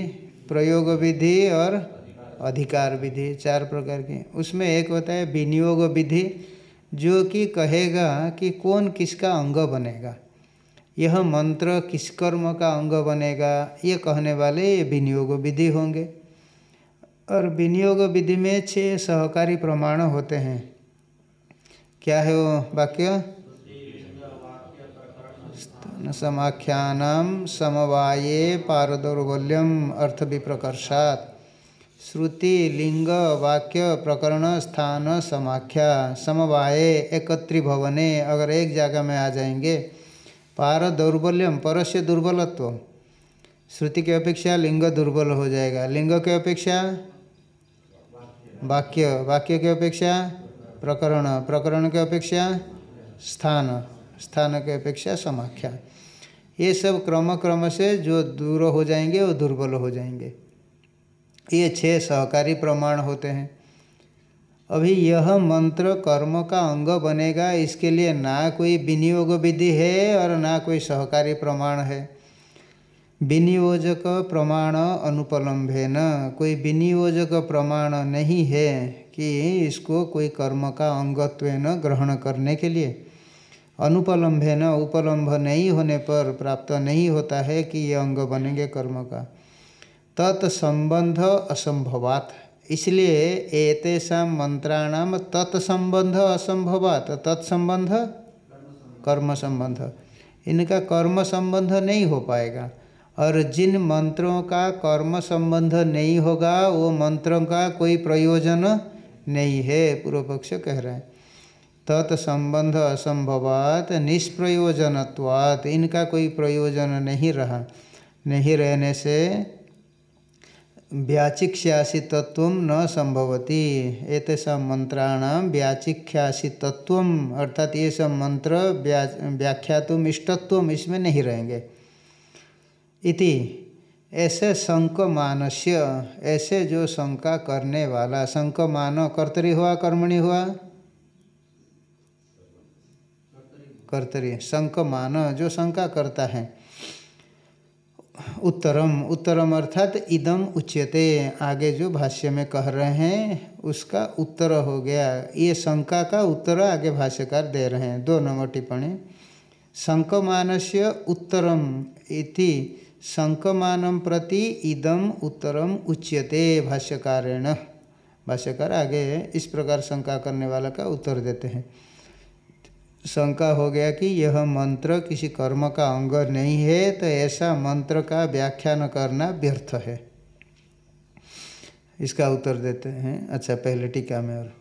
प्रयोग विधि और अधिकार विधि चार प्रकार की। उसमें एक होता है विनियोग विधि, जो कि कहेगा कि कौन किसका अंग बनेगा। यह मंत्र किस कर्म का अंग बनेगा, ये कहने वाले ये विनियोग विधि होंगे। और विनियोग विधि में छह सहकारी प्रमाण होते हैं। क्या है वो वाक्य? समाख्यान समवाये पारदौर्बल्यम अर्थ विप्रकर्षात श्रुति, लिंग, वाक्य, प्रकरण, स्थान, समाख्या, समवाये एकत्री भवने अगर एक जगह में आ जाएँगे। पार दौर्बल्यम पर से दुर्बलत्व। श्रुति की अपेक्षा लिंग दुर्बल हो जाएगा। लिंग की अपेक्षा? वाक्य वाक्य की अपेक्षा, प्रकरण प्रकरण की अपेक्षा, स्थान स्थान की अपेक्षा समाख्या। ये सब क्रम क्रम से जो दूर हो जाएँगे, वो दुर्बल हो जाएँगे। ये छह सहकारी प्रमाण होते हैं। अभी यह मंत्र कर्म का अंग बनेगा, इसके लिए ना कोई विनियोग विधि है और ना कोई सहकारी प्रमाण है। विनियोजक प्रमाण अनुपलम्बे न कोई विनियोजक प्रमाण नहीं है कि इसको कोई कर्म का अंगत्व न ग्रहण करने के लिए। अनुपलम्बे न उपलम्भ नहीं होने पर प्राप्त नहीं होता है कि ये अंग बनेंगे कर्म का। तत्संबंध असंभवात। इसलिए एतेषा मंत्राणाम तत्संबंध असंभवात। तत्संबंध? कर्म संबंध इनका कर्म संबंध नहीं हो पाएगा। और जिन मंत्रों का कर्म संबंध नहीं होगा, वो मंत्रों का कोई प्रयोजन नहीं है पूर्व पक्ष कह रहे हैं। तत्संबंध असंभवात, निष्प्रयोजनत्वात्, इनका कोई प्रयोजन नहीं रहा। नहीं रहने से व्याचिक्ष्यासी तत्व न संभवती। ऐसा मंत्राणाम व्याचिख्यासी तत्व अर्थात ये सब मंत्र व्या, व्याख्यातुम इष्टत्व इसमें नहीं रहेंगे। इति। ऐसे शंक मानस्य ऐसे जो शंका करने वाला शंक मान कर्तरी हुआ, कर्मणि हुआ? कर्तरी। शंक मान जो शंका करता है। उत्तरम उत्तरम अर्थात इदम उच्यते। आगे जो भाष्य में कह रहे हैं, उसका उत्तर हो गया। ये शंका का उत्तर आगे भाष्यकार दे रहे हैं। दो नंबर टिप्पणी। शंकमानस्य उत्तरम इति। शंकमान प्रति इदम उत्तरम उच्यते भाष्यकारेण। भाष्यकार आगे इस प्रकार शंका करने वाला का उत्तर देते हैं। शंका हो गया कि यह मंत्र किसी कर्म का अंग नहीं है तो ऐसा मंत्र का व्याख्यान करना व्यर्थ है। इसका उत्तर देते हैं। अच्छा पहले टीका में और।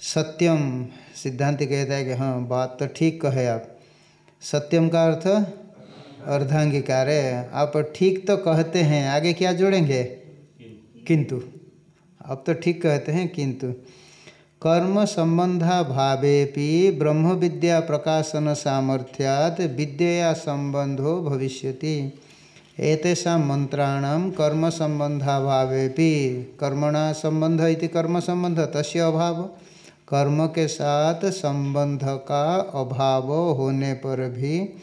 सत्यम, सिद्धांत कहता है कि हाँ बात तो ठीक कहे आप। सत्यम का अर्थ अर्धांगीकार। आप ठीक तो कहते हैं, आगे क्या जोड़ेंगे? किंतु। आप तो ठीक कहते हैं, किंतु। कर्म संबंधा भावेपि ब्रह्म विद्या प्रकाशन सामर्थ्यात विद्या संबंधो भविष्यति। एतेषा मंत्राणाम कर्म संबंधा भावेपि। कर्मणा संबंध इति कर्म संबंध, तस्य अभाव। कर्म के साथ संबंध का अभाव होने पर भी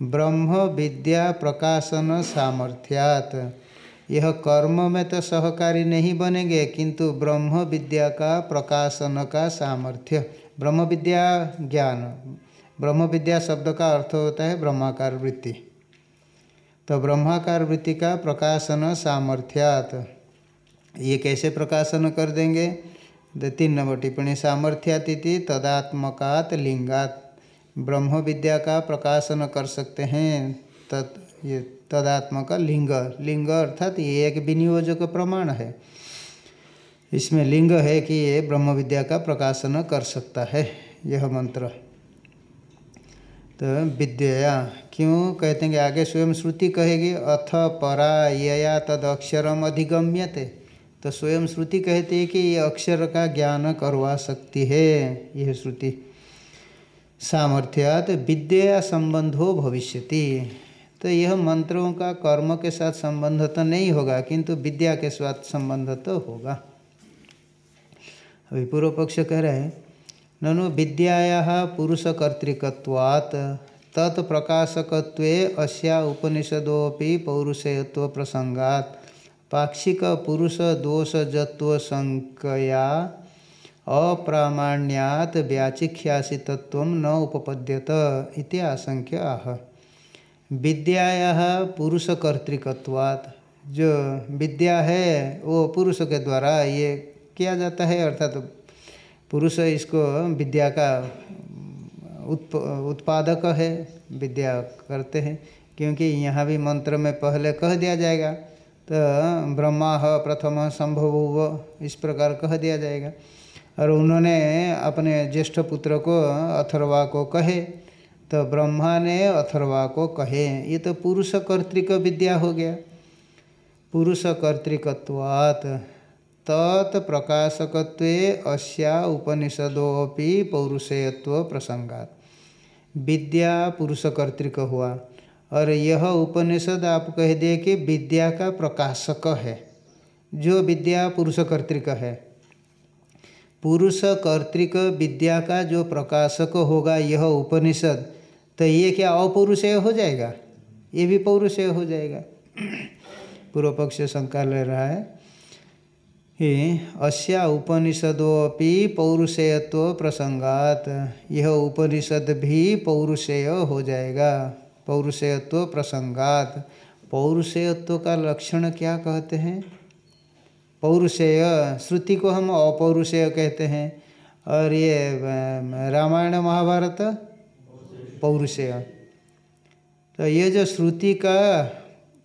ब्रह्म विद्या प्रकाशन सामर्थ्यात। यह कर्म में तो सहकारी नहीं बनेंगे, किंतु ब्रह्म विद्या का प्रकाशन का सामर्थ्य। ब्रह्म विद्या ज्ञान। ब्रह्म विद्या शब्द का अर्थ होता है ब्रह्माकार वृत्ति। तो ब्रह्माकार वृत्ति का प्रकाशन सामर्थ्यात। ये कैसे प्रकाशन कर देंगे? तीन नंबर टिप्पणी सामर्थ्यातिथि तदात्मकात लिंगात। ब्रह्म विद्या का प्रकाशन कर सकते हैं, तत्, ये तदात्म का लिंग लिंग अर्थात ये एक विनियोजक प्रमाण है। इसमें लिंग है कि ये ब्रह्म विद्या का प्रकाशन कर सकता है, यह मंत्र तो विद्या क्यों? कहते हैं कि आगे स्वयं श्रुति कहेगी, अथ परा यया तद अक्षरम अधिगम्यते। तो स्वयं श्रुति कहती है कि ये अक्षर का ज्ञान करवा सकती है, यह श्रुति। सामर्थ्यात विद्या संबंधो भविष्यति। तो यह मंत्रों का कर्म के साथ संबंध तो नहीं होगा, किंतु विद्या के साथ संबंध तो होगा। अभी पूर्व पक्ष कह रहे हैं, ननु विद्याया पुरुष कर्तृकवात् तत्प्रकाशकत्व अस्या उपनिषदोपि पौरुषेयत्व प्रसंगात। पाक्षिक पुरुष दोषजत्व संकया अप्रामाण्यात व्याचिख्यासितत्व न उपपद्यत इति आशंक्य आह। विद्याया पुरुष कर्तिकत्वात् जो, विद्या है, वो पुरुष के द्वारा ये किया जाता है, अर्थात तो पुरुष इसको विद्या का उत्प, उत्पादक है, विद्या करते हैं। क्योंकि यहाँ भी मंत्र में पहले कह दिया जाएगा तो ब्रह्मा प्रथम संभव, इस प्रकार कह दिया जाएगा। और उन्होंने अपने ज्येष्ठ पुत्र को अथर्वा को कहे तो ब्रह्मा ने अथर्वा को कहे। ये तो पुरुष कर्तिक विद्या हो गया। पुरुष कर्तिकवात् तत्प्रकाशकत्व अस्या उपनिषदोपि पौरुषेयत्व प्रसंगात। विद्या पुरुष कर्तिक हुआ। और यह उपनिषद आप कह दिए कि विद्या का प्रकाशक है। जो विद्या पुरुष कर्तिक है। पुरुष कर्तिक विद्या का जो प्रकाशक होगा यह उपनिषद तो ये क्या अपौरुषेय हो जाएगा? ये भी पौरुषेय हो जाएगा। पूर्व पक्ष शंका ले रहा है। कि अस्या उपनिषदोपि पौरुषेयत्व प्रसंगात, यह उपनिषद भी पौरुषेय हो जाएगा। पौरुषेयत्व प्रसंगात। पौरुषेयत्व का लक्षण क्या कहते हैं? पौरुषेय, श्रुति को हम अपौरुषेय कहते हैं। और ये रामायण महाभारत, पौरुषेय। तो ये जो श्रुति का,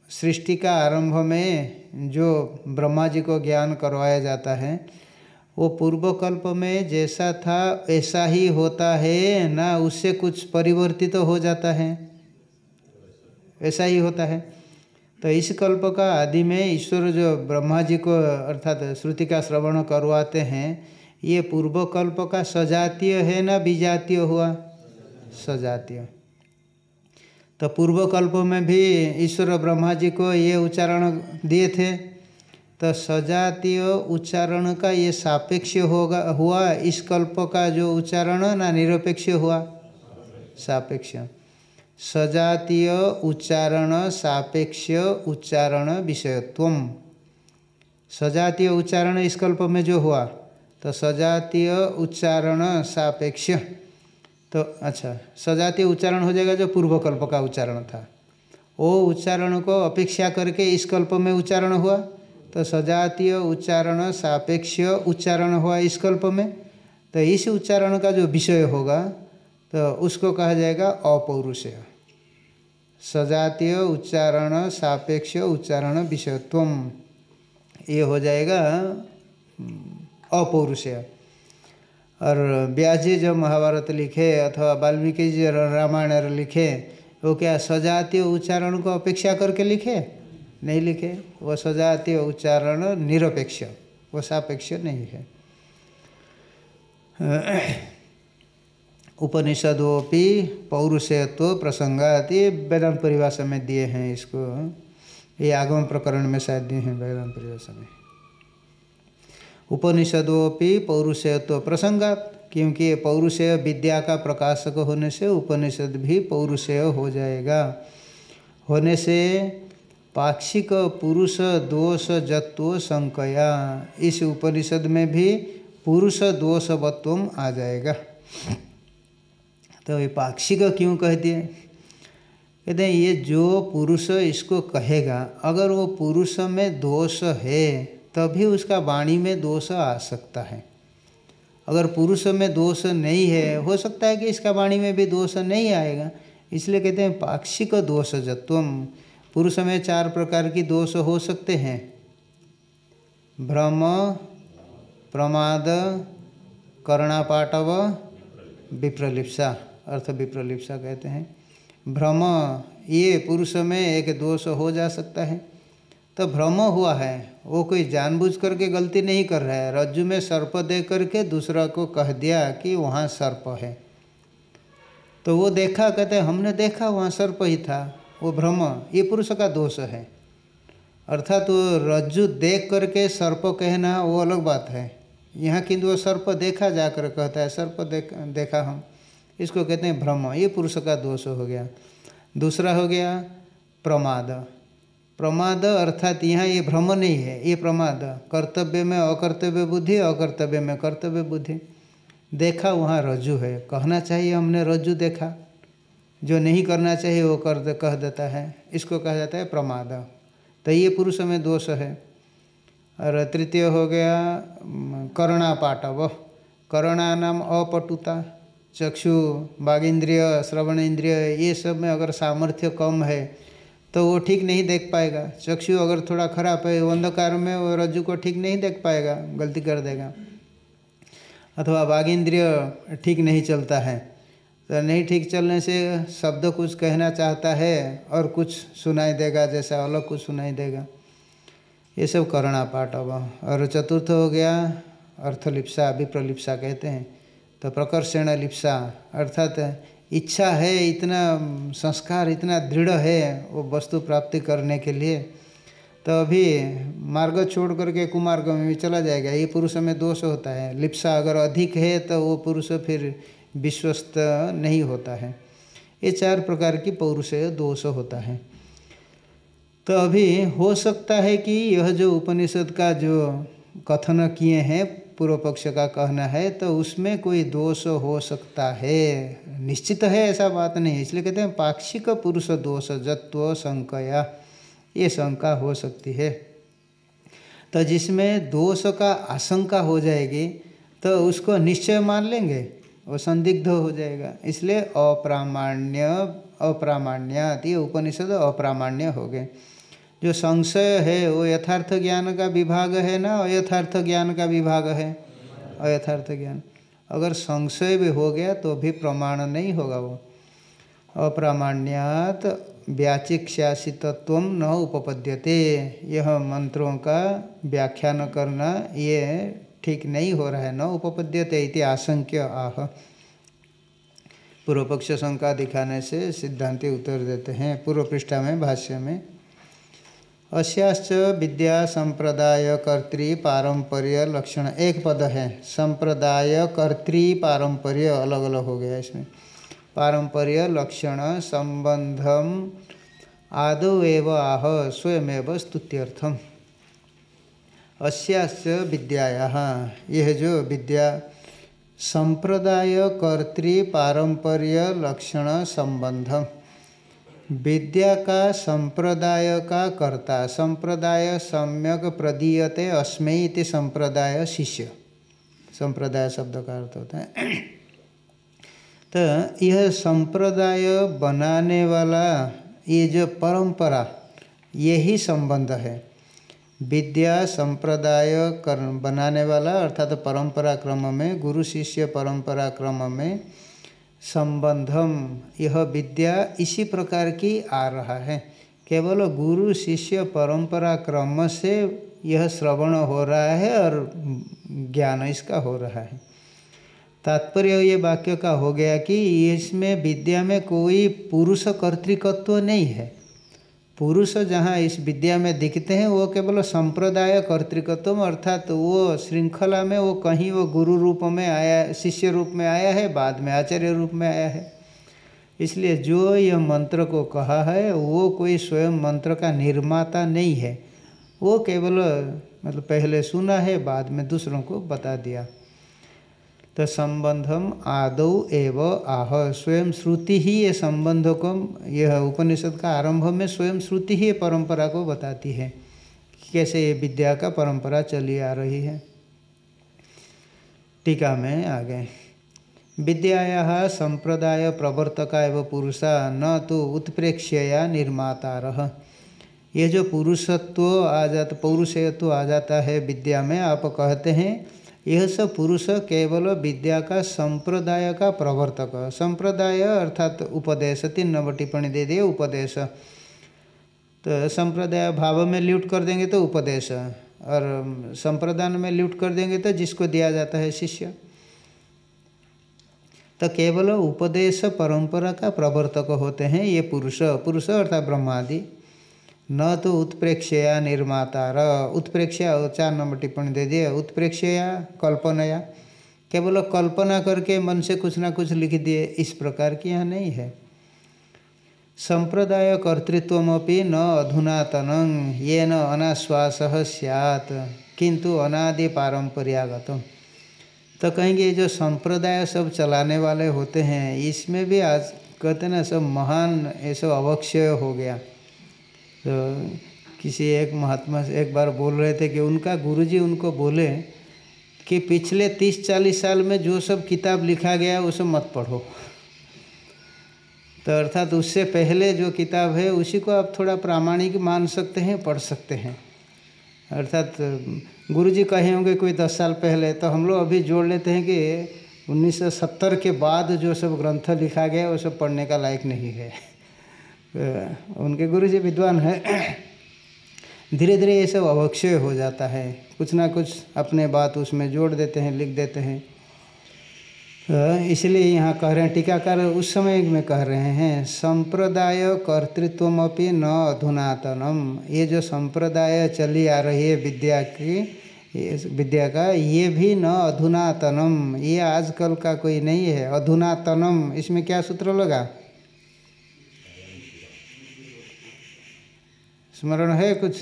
सृष्टि का आरंभ में जो ब्रह्मा जी को ज्ञान करवाया जाता है, वो पूर्व कल्प में जैसा था, ऐसा ही होता है, ना उससे कुछ परिवर्तित तो हो जाता है। ऐसा ही होता है। तो इस कल्प का आदि में ईश्वर जो ब्रह्मा जी को अर्थात श्रुति का श्रवण करवाते हैं, ये पूर्व कल्प का सजातीय है ना विजातीय हुआ? सजातीय। तो पूर्व कल्प में भी ईश्वर ब्रह्मा जी को ये उच्चारण दिए थे। तो सजातीय उच्चारण का ये सापेक्ष होगा, हुआ इस कल्प का जो उच्चारण ना निरपेक्ष हुआ? सापेक्ष। सजातीय उच्चारण सापेक्ष उच्चारण विषयत्व सजातीय उच्चारण इस कल्प में जो हुआ तो सजातीय उच्चारण सापेक्ष तो अच्छा सजातीय उच्चारण हो जाएगा जो पूर्व कल्प का उच्चारण था। वो उच्चारण को अपेक्षा करके इस कल्प में उच्चारण हुआ तो सजातीय उच्चारण सापेक्ष उच्चारण हुआ इस कल्प में। तो इस उच्चारण का जो विषय होगा तो उसको कहा जाएगा अपौरुषय। सजातीय उच्चारण, सापेक्ष उच्चारण विषयत्व। ये हो जाएगा अपौरुषय। और व्यास जी महाभारत लिखे अथवा वाल्मीकि जी रामायण लिखे, वो क्या सजातीय उच्चारण को अपेक्षा करके लिखे? नहीं लिखे। वो सजातीय उच्चारण निरपेक्ष, वो सापेक्ष नहीं है। उपनिषदोपि पौरुषत्व प्रसंगात ये वेदांत परिभाषा में दिए हैं इसको। ये आगम प्रकरण में शायद दिए हैं वेदांत परिभाषा में उपनिषदोपि पौरुषत्व प्रसंगात क्योंकि पौरुषेय विद्या का प्रकाशक होने से उपनिषद भी पौरुषेय हो जाएगा। होने से पाक्षिक पुरुष दोष जत्व संकया, इस उपनिषद में भी पुरुष दोषवत्व आ जाएगा। तो ये पाक्षिक क्यों कह दिए कहते हैं, ये जो पुरुष इसको कहेगा, अगर वो पुरुष में दोष है, तभी उसका वाणी में दोष आ सकता है। अगर पुरुष में दोष नहीं है, हो सकता है कि इसका वाणी में भी दोष नहीं आएगा। इसलिए कहते हैं, पाक्षिक दोष जत्वम पुरुष में चार प्रकार की दोष हो सकते हैं। भ्रम, प्रमाद, कर्णापाटव, विप्रलिप्सा। अर्थ विप्रलिप्सा कहते हैं। भ्रम, ये पुरुष में एक दोष हो जा सकता है। तो भ्रम हुआ है, वो कोई जानबूझ करके गलती नहीं कर रहा है। रज्जु में सर्प दे करके दूसरा को कह दिया कि वहाँ सर्प है। तो वो देखा, कहते हमने देखा वहाँ सर्प ही था, वो भ्रम, ये पुरुष का दोष है। अर्थात वो रज्जु देख करके सर्प कहना वो अलग बात है। यहाँ किंतु वो सर्प देखा जाकर कहता है, सर्प देख, देखा हम। इसको कहते हैं भ्रम ये पुरुष का दोष हो गया। दूसरा हो गया प्रमाद। प्रमाद अर्थात यहाँ ये भ्रम नहीं है, ये प्रमाद। कर्तव्य में अकर्तव्य बुद्धि, अकर्तव्य में कर्तव्य बुद्धि। देखा वहाँ रज्जु है। कहना चाहिए, हमने रज्जु देखा। जो नहीं करना चाहिए, वो कर दे, कह देता है। इसको कहा जाता है प्रमाद। तो ये पुरुष में दोष है। और तृतीय हो गया करुणा पाटव करुणा नाम अपटुता। चक्षु बाघ इंद्रिय श्रवण इंद्रिय ये सब में अगर सामर्थ्य कम है तो वो ठीक नहीं देख पाएगा। चक्षु अगर थोड़ा खराब है अंधकार में वो रज्जु को ठीक नहीं देख पाएगा, गलती कर देगा। अथवा बाघ इंद्रिय ठीक नहीं चलता है तो नहीं ठीक चलने से शब्द कुछ कहना चाहता है और कुछ सुनाई देगा, जैसा अलग कुछ सुनाई देगा। ये सब करना पाठ अब। और चतुर्थ हो गया अर्थलिप्सा विप्रलिप्सा कहते हैं। तो प्रकर्षण लिप्सा, अर्थात इच्छा है, इतना संस्कार इतना दृढ़ है वो वस्तु प्राप्ति करने के लिए तो अभी मार्ग छोड़ करके कुमार्ग में भी चला जाएगा। ये पुरुष में दोष होता है। लिप्सा अगर अधिक है तो वो पुरुष फिर विश्वस्त नहीं होता है। ये चार प्रकार की पौरुष दोष होता है। तो अभी हो सकता है कि यह जो उपनिषद का जो कथन किए हैं पूर्व पक्ष का कहना है तो उसमें कोई दोष हो सकता है। निश्चित है ऐसा बात नहीं, इसलिए कहते हैं पाक्षिक पुरुष दोष, जत्व, संकया, ये शंका हो सकती है। तो जिसमें दोष का आशंका हो जाएगी तो उसको निश्चय मान लेंगे वो संदिग्ध हो जाएगा। इसलिए अप्रामाण्य अप्रामाण्य ये उपनिषद अप्रामाण्य हो गए। जो संशय है, वो यथार्थ ज्ञान का विभाग है ना अयथार्थ ज्ञान का विभाग है अयथार्थ ज्ञान। अगर संशय भी हो गया तो भी प्रमाण नहीं होगा वो। अप्रामाण्यात व्याचिक्ष्यासितत्व न उपपद्यते। यह मंत्रों का व्याख्यान करना, ये ठीक नहीं हो रहा है। न उपपद्यते इति आशंक्य आह। पूर्व पक्ष शंका दिखाने से सिद्धांति उत्तर देते हैं। पूर्व पृष्ठा में, भाष्य में। अस्याश्च विद्या संप्रदाय कर्तृ पारंपर्य लक्षण एक पद है। संप्रदाय कर्तृ पारंपर्य अलग अलग हो गया इसमें। पारंपर्य लक्षण संबंधम आदो एव आह स्वयमेव स्तुत्यर्थम। अस्याच विद्याया। यह जो विद्या संप्रदाय कर्तृ पारंपर्य लक्षण संबंधम। विद्या का संप्रदाय का कर्ता। संप्रदाय सम्यक प्रदीयते अस्मय इति संप्रदाय शिष्य। संप्रदाय शब्द का अर्थ होता है। तो यह संप्रदाय बनाने वाला ये जो परंपरा, यही संबंध है। विद्या संप्रदाय कर, बनाने वाला, अर्थात तो परंपरा क्रम में, गुरु शिष्य परंपरा क्रम में संबंधम। यह विद्या इसी प्रकार की आ रहा है। केवल गुरु शिष्य परंपरा क्रम से यह श्रवण हो रहा है और ज्ञान इसका हो रहा है। तात्पर्य ये वाक्य का हो गया कि इसमें विद्या में कोई पुरुष कर्तिकत्व नहीं है। पुरुष जहाँ इस विद्या में दिखते हैं, वो केवल संप्रदाय कर्तिकत्व, अर्थात तो वो श्रृंखला में, वो कहीं वो गुरु रूप में आया, शिष्य रूप में आया है, बाद में आचार्य रूप में आया है। इसलिए जो यह मंत्र को कहा है, वो कोई स्वयं मंत्र का निर्माता नहीं है। वो केवल मतलब पहले सुना है, बाद में दूसरों को बता दिया। तो संबंधम आदौ एव आह। स्वयं श्रुति ही ये संबंध को यह उपनिषद का आरंभ में स्वयं श्रुति ही परंपरा को बताती है कैसे ये विद्या का परंपरा चली आ रही है। टीका में आगे। विद्याया संप्रदाय प्रवर्तका एवं पुरुषा न तो उत्प्रेक्ष्या निर्माता रह ये जो पुरुषत्व आ जाता पौरुषत्व आ जाता है विद्या में, आप कहते हैं यह सब पुरुष केवल विद्या का संप्रदाय का प्रवर्तक। संप्रदाय अर्थात उपदेश तीन नंबर टिप्पणी दे दिए, उपदेश। तो संप्रदाय भाव में ल्यूट कर देंगे तो उपदेश। और संप्रदान में ल्यूट कर देंगे तो जिसको दिया जाता है शिष्य। तो केवल उपदेश परंपरा का प्रवर्तक होते हैं ये पुरुष। पुरुष अर्थात ब्रह्मादि। न तो उत्प्रेक्षया निर्माता र उत्प्रेक्षया चार नंबर टिप्पणी दे दिए उत्प्रेक्षया कल्पनाया। केवल कल्पना करके मन से कुछ ना कुछ लिख दिए, इस प्रकार की यहाँ नहीं है। संप्रदाय कर्तृत्वमपि न अधुनातन ये न अनाश्वास सैत किंतु अनादि पारंपरियागत तो कहेंगे, जो संप्रदाय सब चलाने वाले होते हैं, इसमें भी आज कहते ना, सब महान ये सब अवक्षय हो गया। तो किसी एक महात्मा से एक बार बोल रहे थे कि उनका गुरुजी उनको बोले कि पिछले तीस चालीस साल में जो सब किताब लिखा गया वो सब मत पढ़ो। तो अर्थात उससे पहले जो किताब है उसी को आप थोड़ा प्रामाणिक मान सकते हैं, पढ़ सकते हैं। अर्थात गुरुजी कहे होंगे कोई दस साल पहले तो हम लोग अभी जोड़ लेते हैं कि 1970 के बाद जो सब ग्रंथ लिखा गया वो सब पढ़ने का लायक नहीं है। उनके गुरु जी विद्वान है। धीरे धीरे ये सब अवक्षय हो जाता है। कुछ ना कुछ अपने बात उसमें जोड़ देते हैं, लिख देते हैं। तो इसलिए यहाँ कह रहे हैं, टीकाकार उस समय में कह रहे हैं, संप्रदाय कर्तृत्वमपि न अधुनातनम। ये जो संप्रदाय चली आ रही है विद्या की विद्या का, ये भी न अधुनातनम। ये आजकल का कोई नहीं है। अधुनातनम। इसमें क्या सूत्र लगा? स्मरण है कुछ?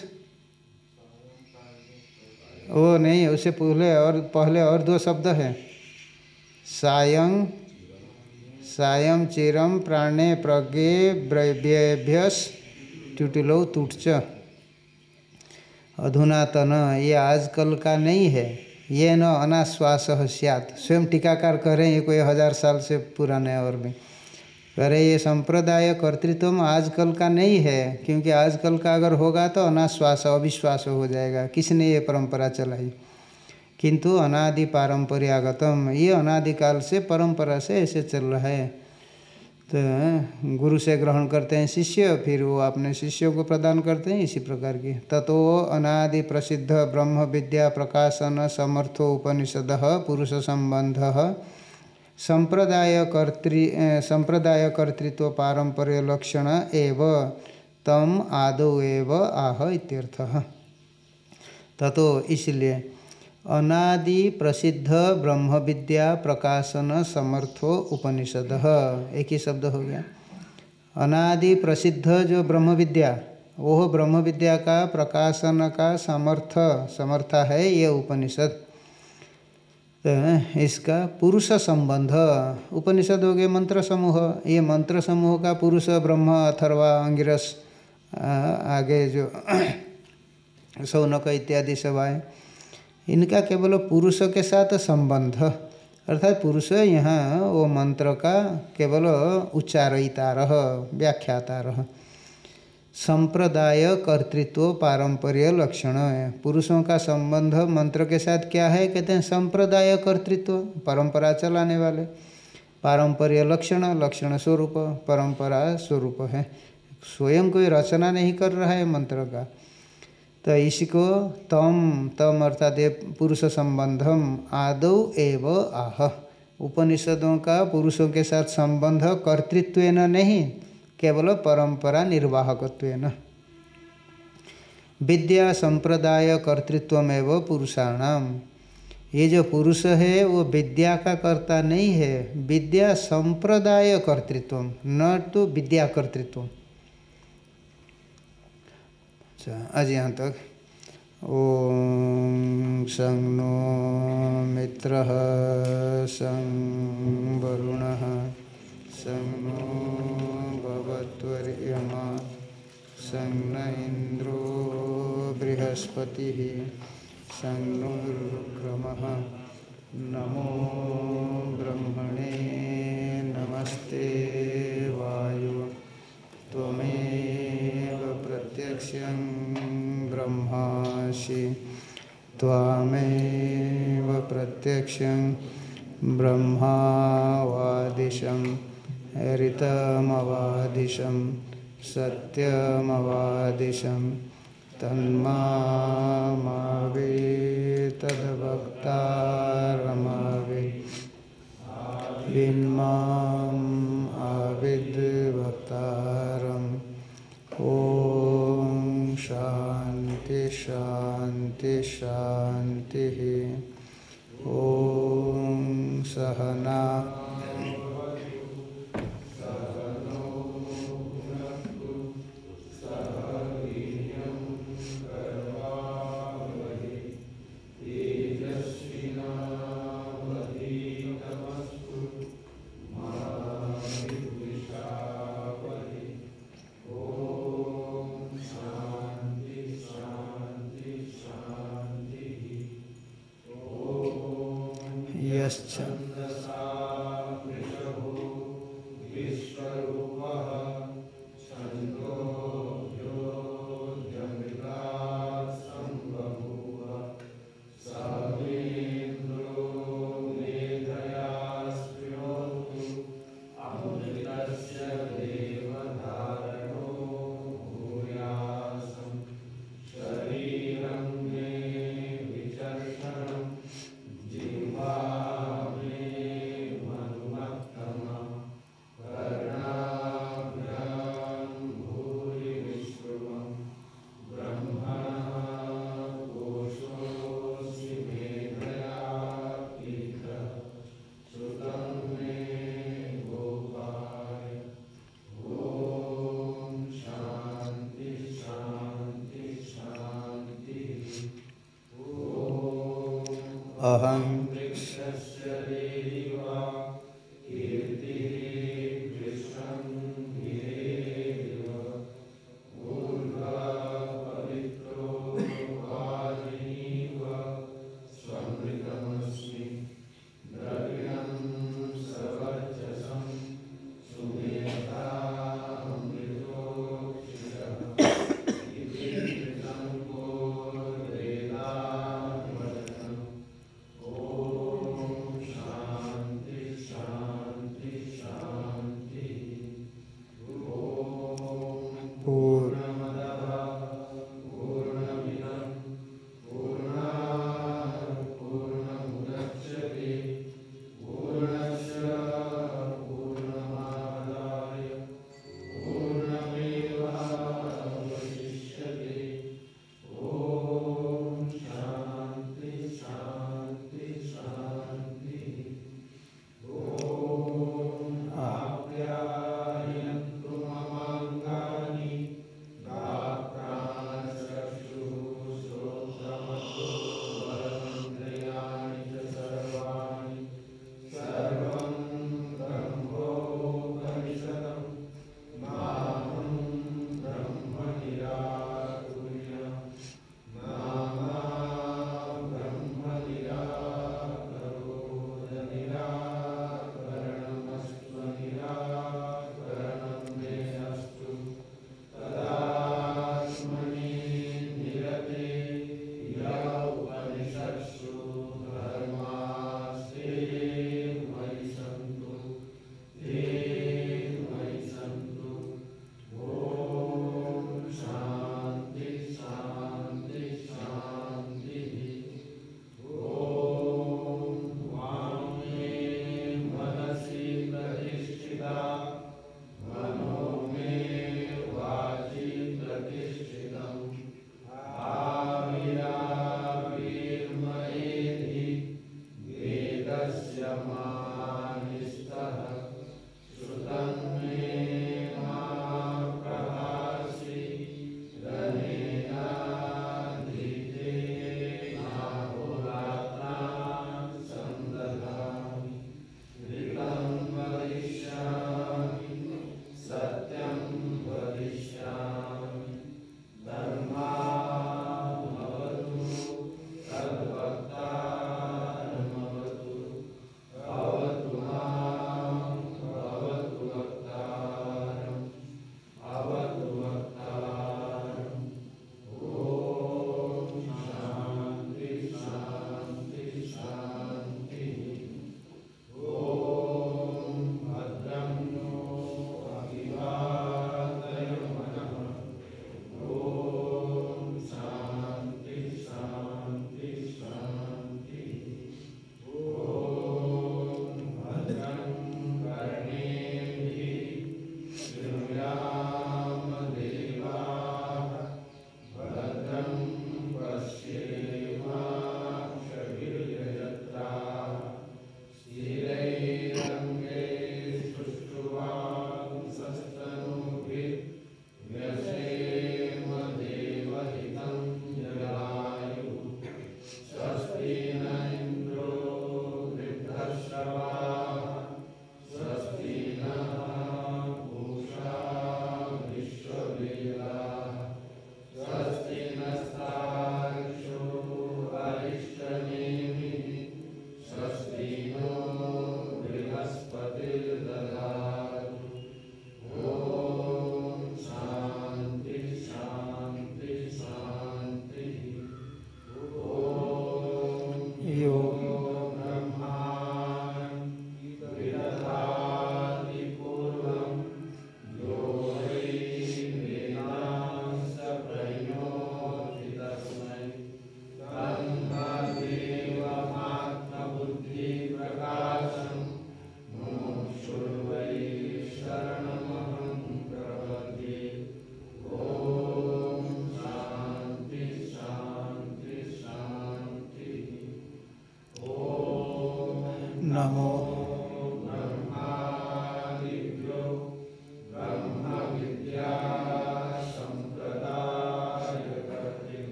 वो नहीं उससे पहले और पहले और दो शब्द है। सायं सायं चिरम प्राणे प्रज्ञे ब्रव्यभ्यस टुटुलो तुटच। अधुनातन, ये आजकल का नहीं है। ये न अनाश्वास स्वयं टीकाकार कह रहे हैं, ये कोई हज़ार साल से पुराने और भी। अरे ये संप्रदाय कर्तृत्व आजकल का नहीं है, क्योंकि आजकल का अगर होगा तो अनाश्वास, अविश्वास हो जाएगा। किसने ये परंपरा चलाई? किंतु अनादि पारंपरियागतम, ये अनादिकाल से परंपरा से ऐसे चल रहा है। तो गुरु से ग्रहण करते हैं शिष्य, फिर वो अपने शिष्यों को प्रदान करते हैं इसी प्रकार की। ततो अनादि प्रसिद्ध ब्रह्म विद्या प्रकाशन समर्थो उपनिषद पुरुष संबंध संप्रदाय कर्तृ संप्रदाय कर्तृत्व पारंपर्य लक्षण एव, तम आदौ एव आह इत्यर्थः। ततो इसलिए, अनादि प्रसिद्ध ब्रह्म विद्या प्रकाशन समर्थो उपनिषद। एक ही शब्द हो गया। अनादि प्रसिद्ध जो ब्रह्म विद्या वो ब्रह्म विद्या का प्रकाशन का समर्थ, समर्था है ये उपनिषद। तो इसका पुरुष संबंध। उपनिषद हो गए मंत्र समूह। ये मंत्र समूह का पुरुष, ब्रह्म, अथर्वा, अंगिरस आगे जो सौनक इत्यादि सब आए। इनका केवल पुरुष के साथ संबंध। अर्थात पुरुष यहाँ वो मंत्र का केवल उच्चारिता रह व्याख्याता रह संप्रदाय कर्तृत्व पारंपर्य लक्षण है। पुरुषों का संबंध मंत्र के साथ क्या है? कहते हैं संप्रदाय कर्तृत्व, परंपरा चलाने वाले। पारंपर्य लक्षण लक्षण स्वरूप, परंपरा स्वरूप है। स्वयं कोई रचना नहीं कर रहा है मंत्र का। तो इसको तम तम अर्थात ये पुरुष संबंधम, आदौ एव आह। उपनिषदों का पुरुषों के साथ संबंध कर्तृत्व नहीं। केवल परंपरा निर्वाहकत्व विद्या संप्रदाय कर्तृत्वमेव पुरुषाणाम ये जो पुरुष है वो विद्या का कर्ता नहीं है विद्या संप्रदाय कर्तृत्व न तो विद्या कर्तृत्व अच्छा आज यहाँ तक ॐ शं नो मित्रः शं वरुणः शं नो न इन्द्रो बृहस्पतिः नुर्क्रमः नमो ब्रह्मणे नमस्ते वायु। त्वमेव प्रत्यक्षं ब्रह्मासि। त्वामेव प्रत्यक्षं ब्रह्मावादिशं ऋतमवादिशं सत्यमवादिशं तन्मावे तद्भक्तारमावे विन्माम् आविद्भक्तारम् ॐ शान्ति शान्ति शान्तिः। ॐ सहना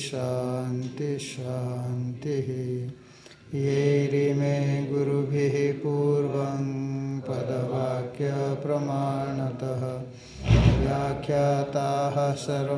शांति शांति ये येरिमे गुरुभिः पूर्वं पदवाक्यप्रमाणतः। व्याख्याताः सर्ववेदान्तास्तान्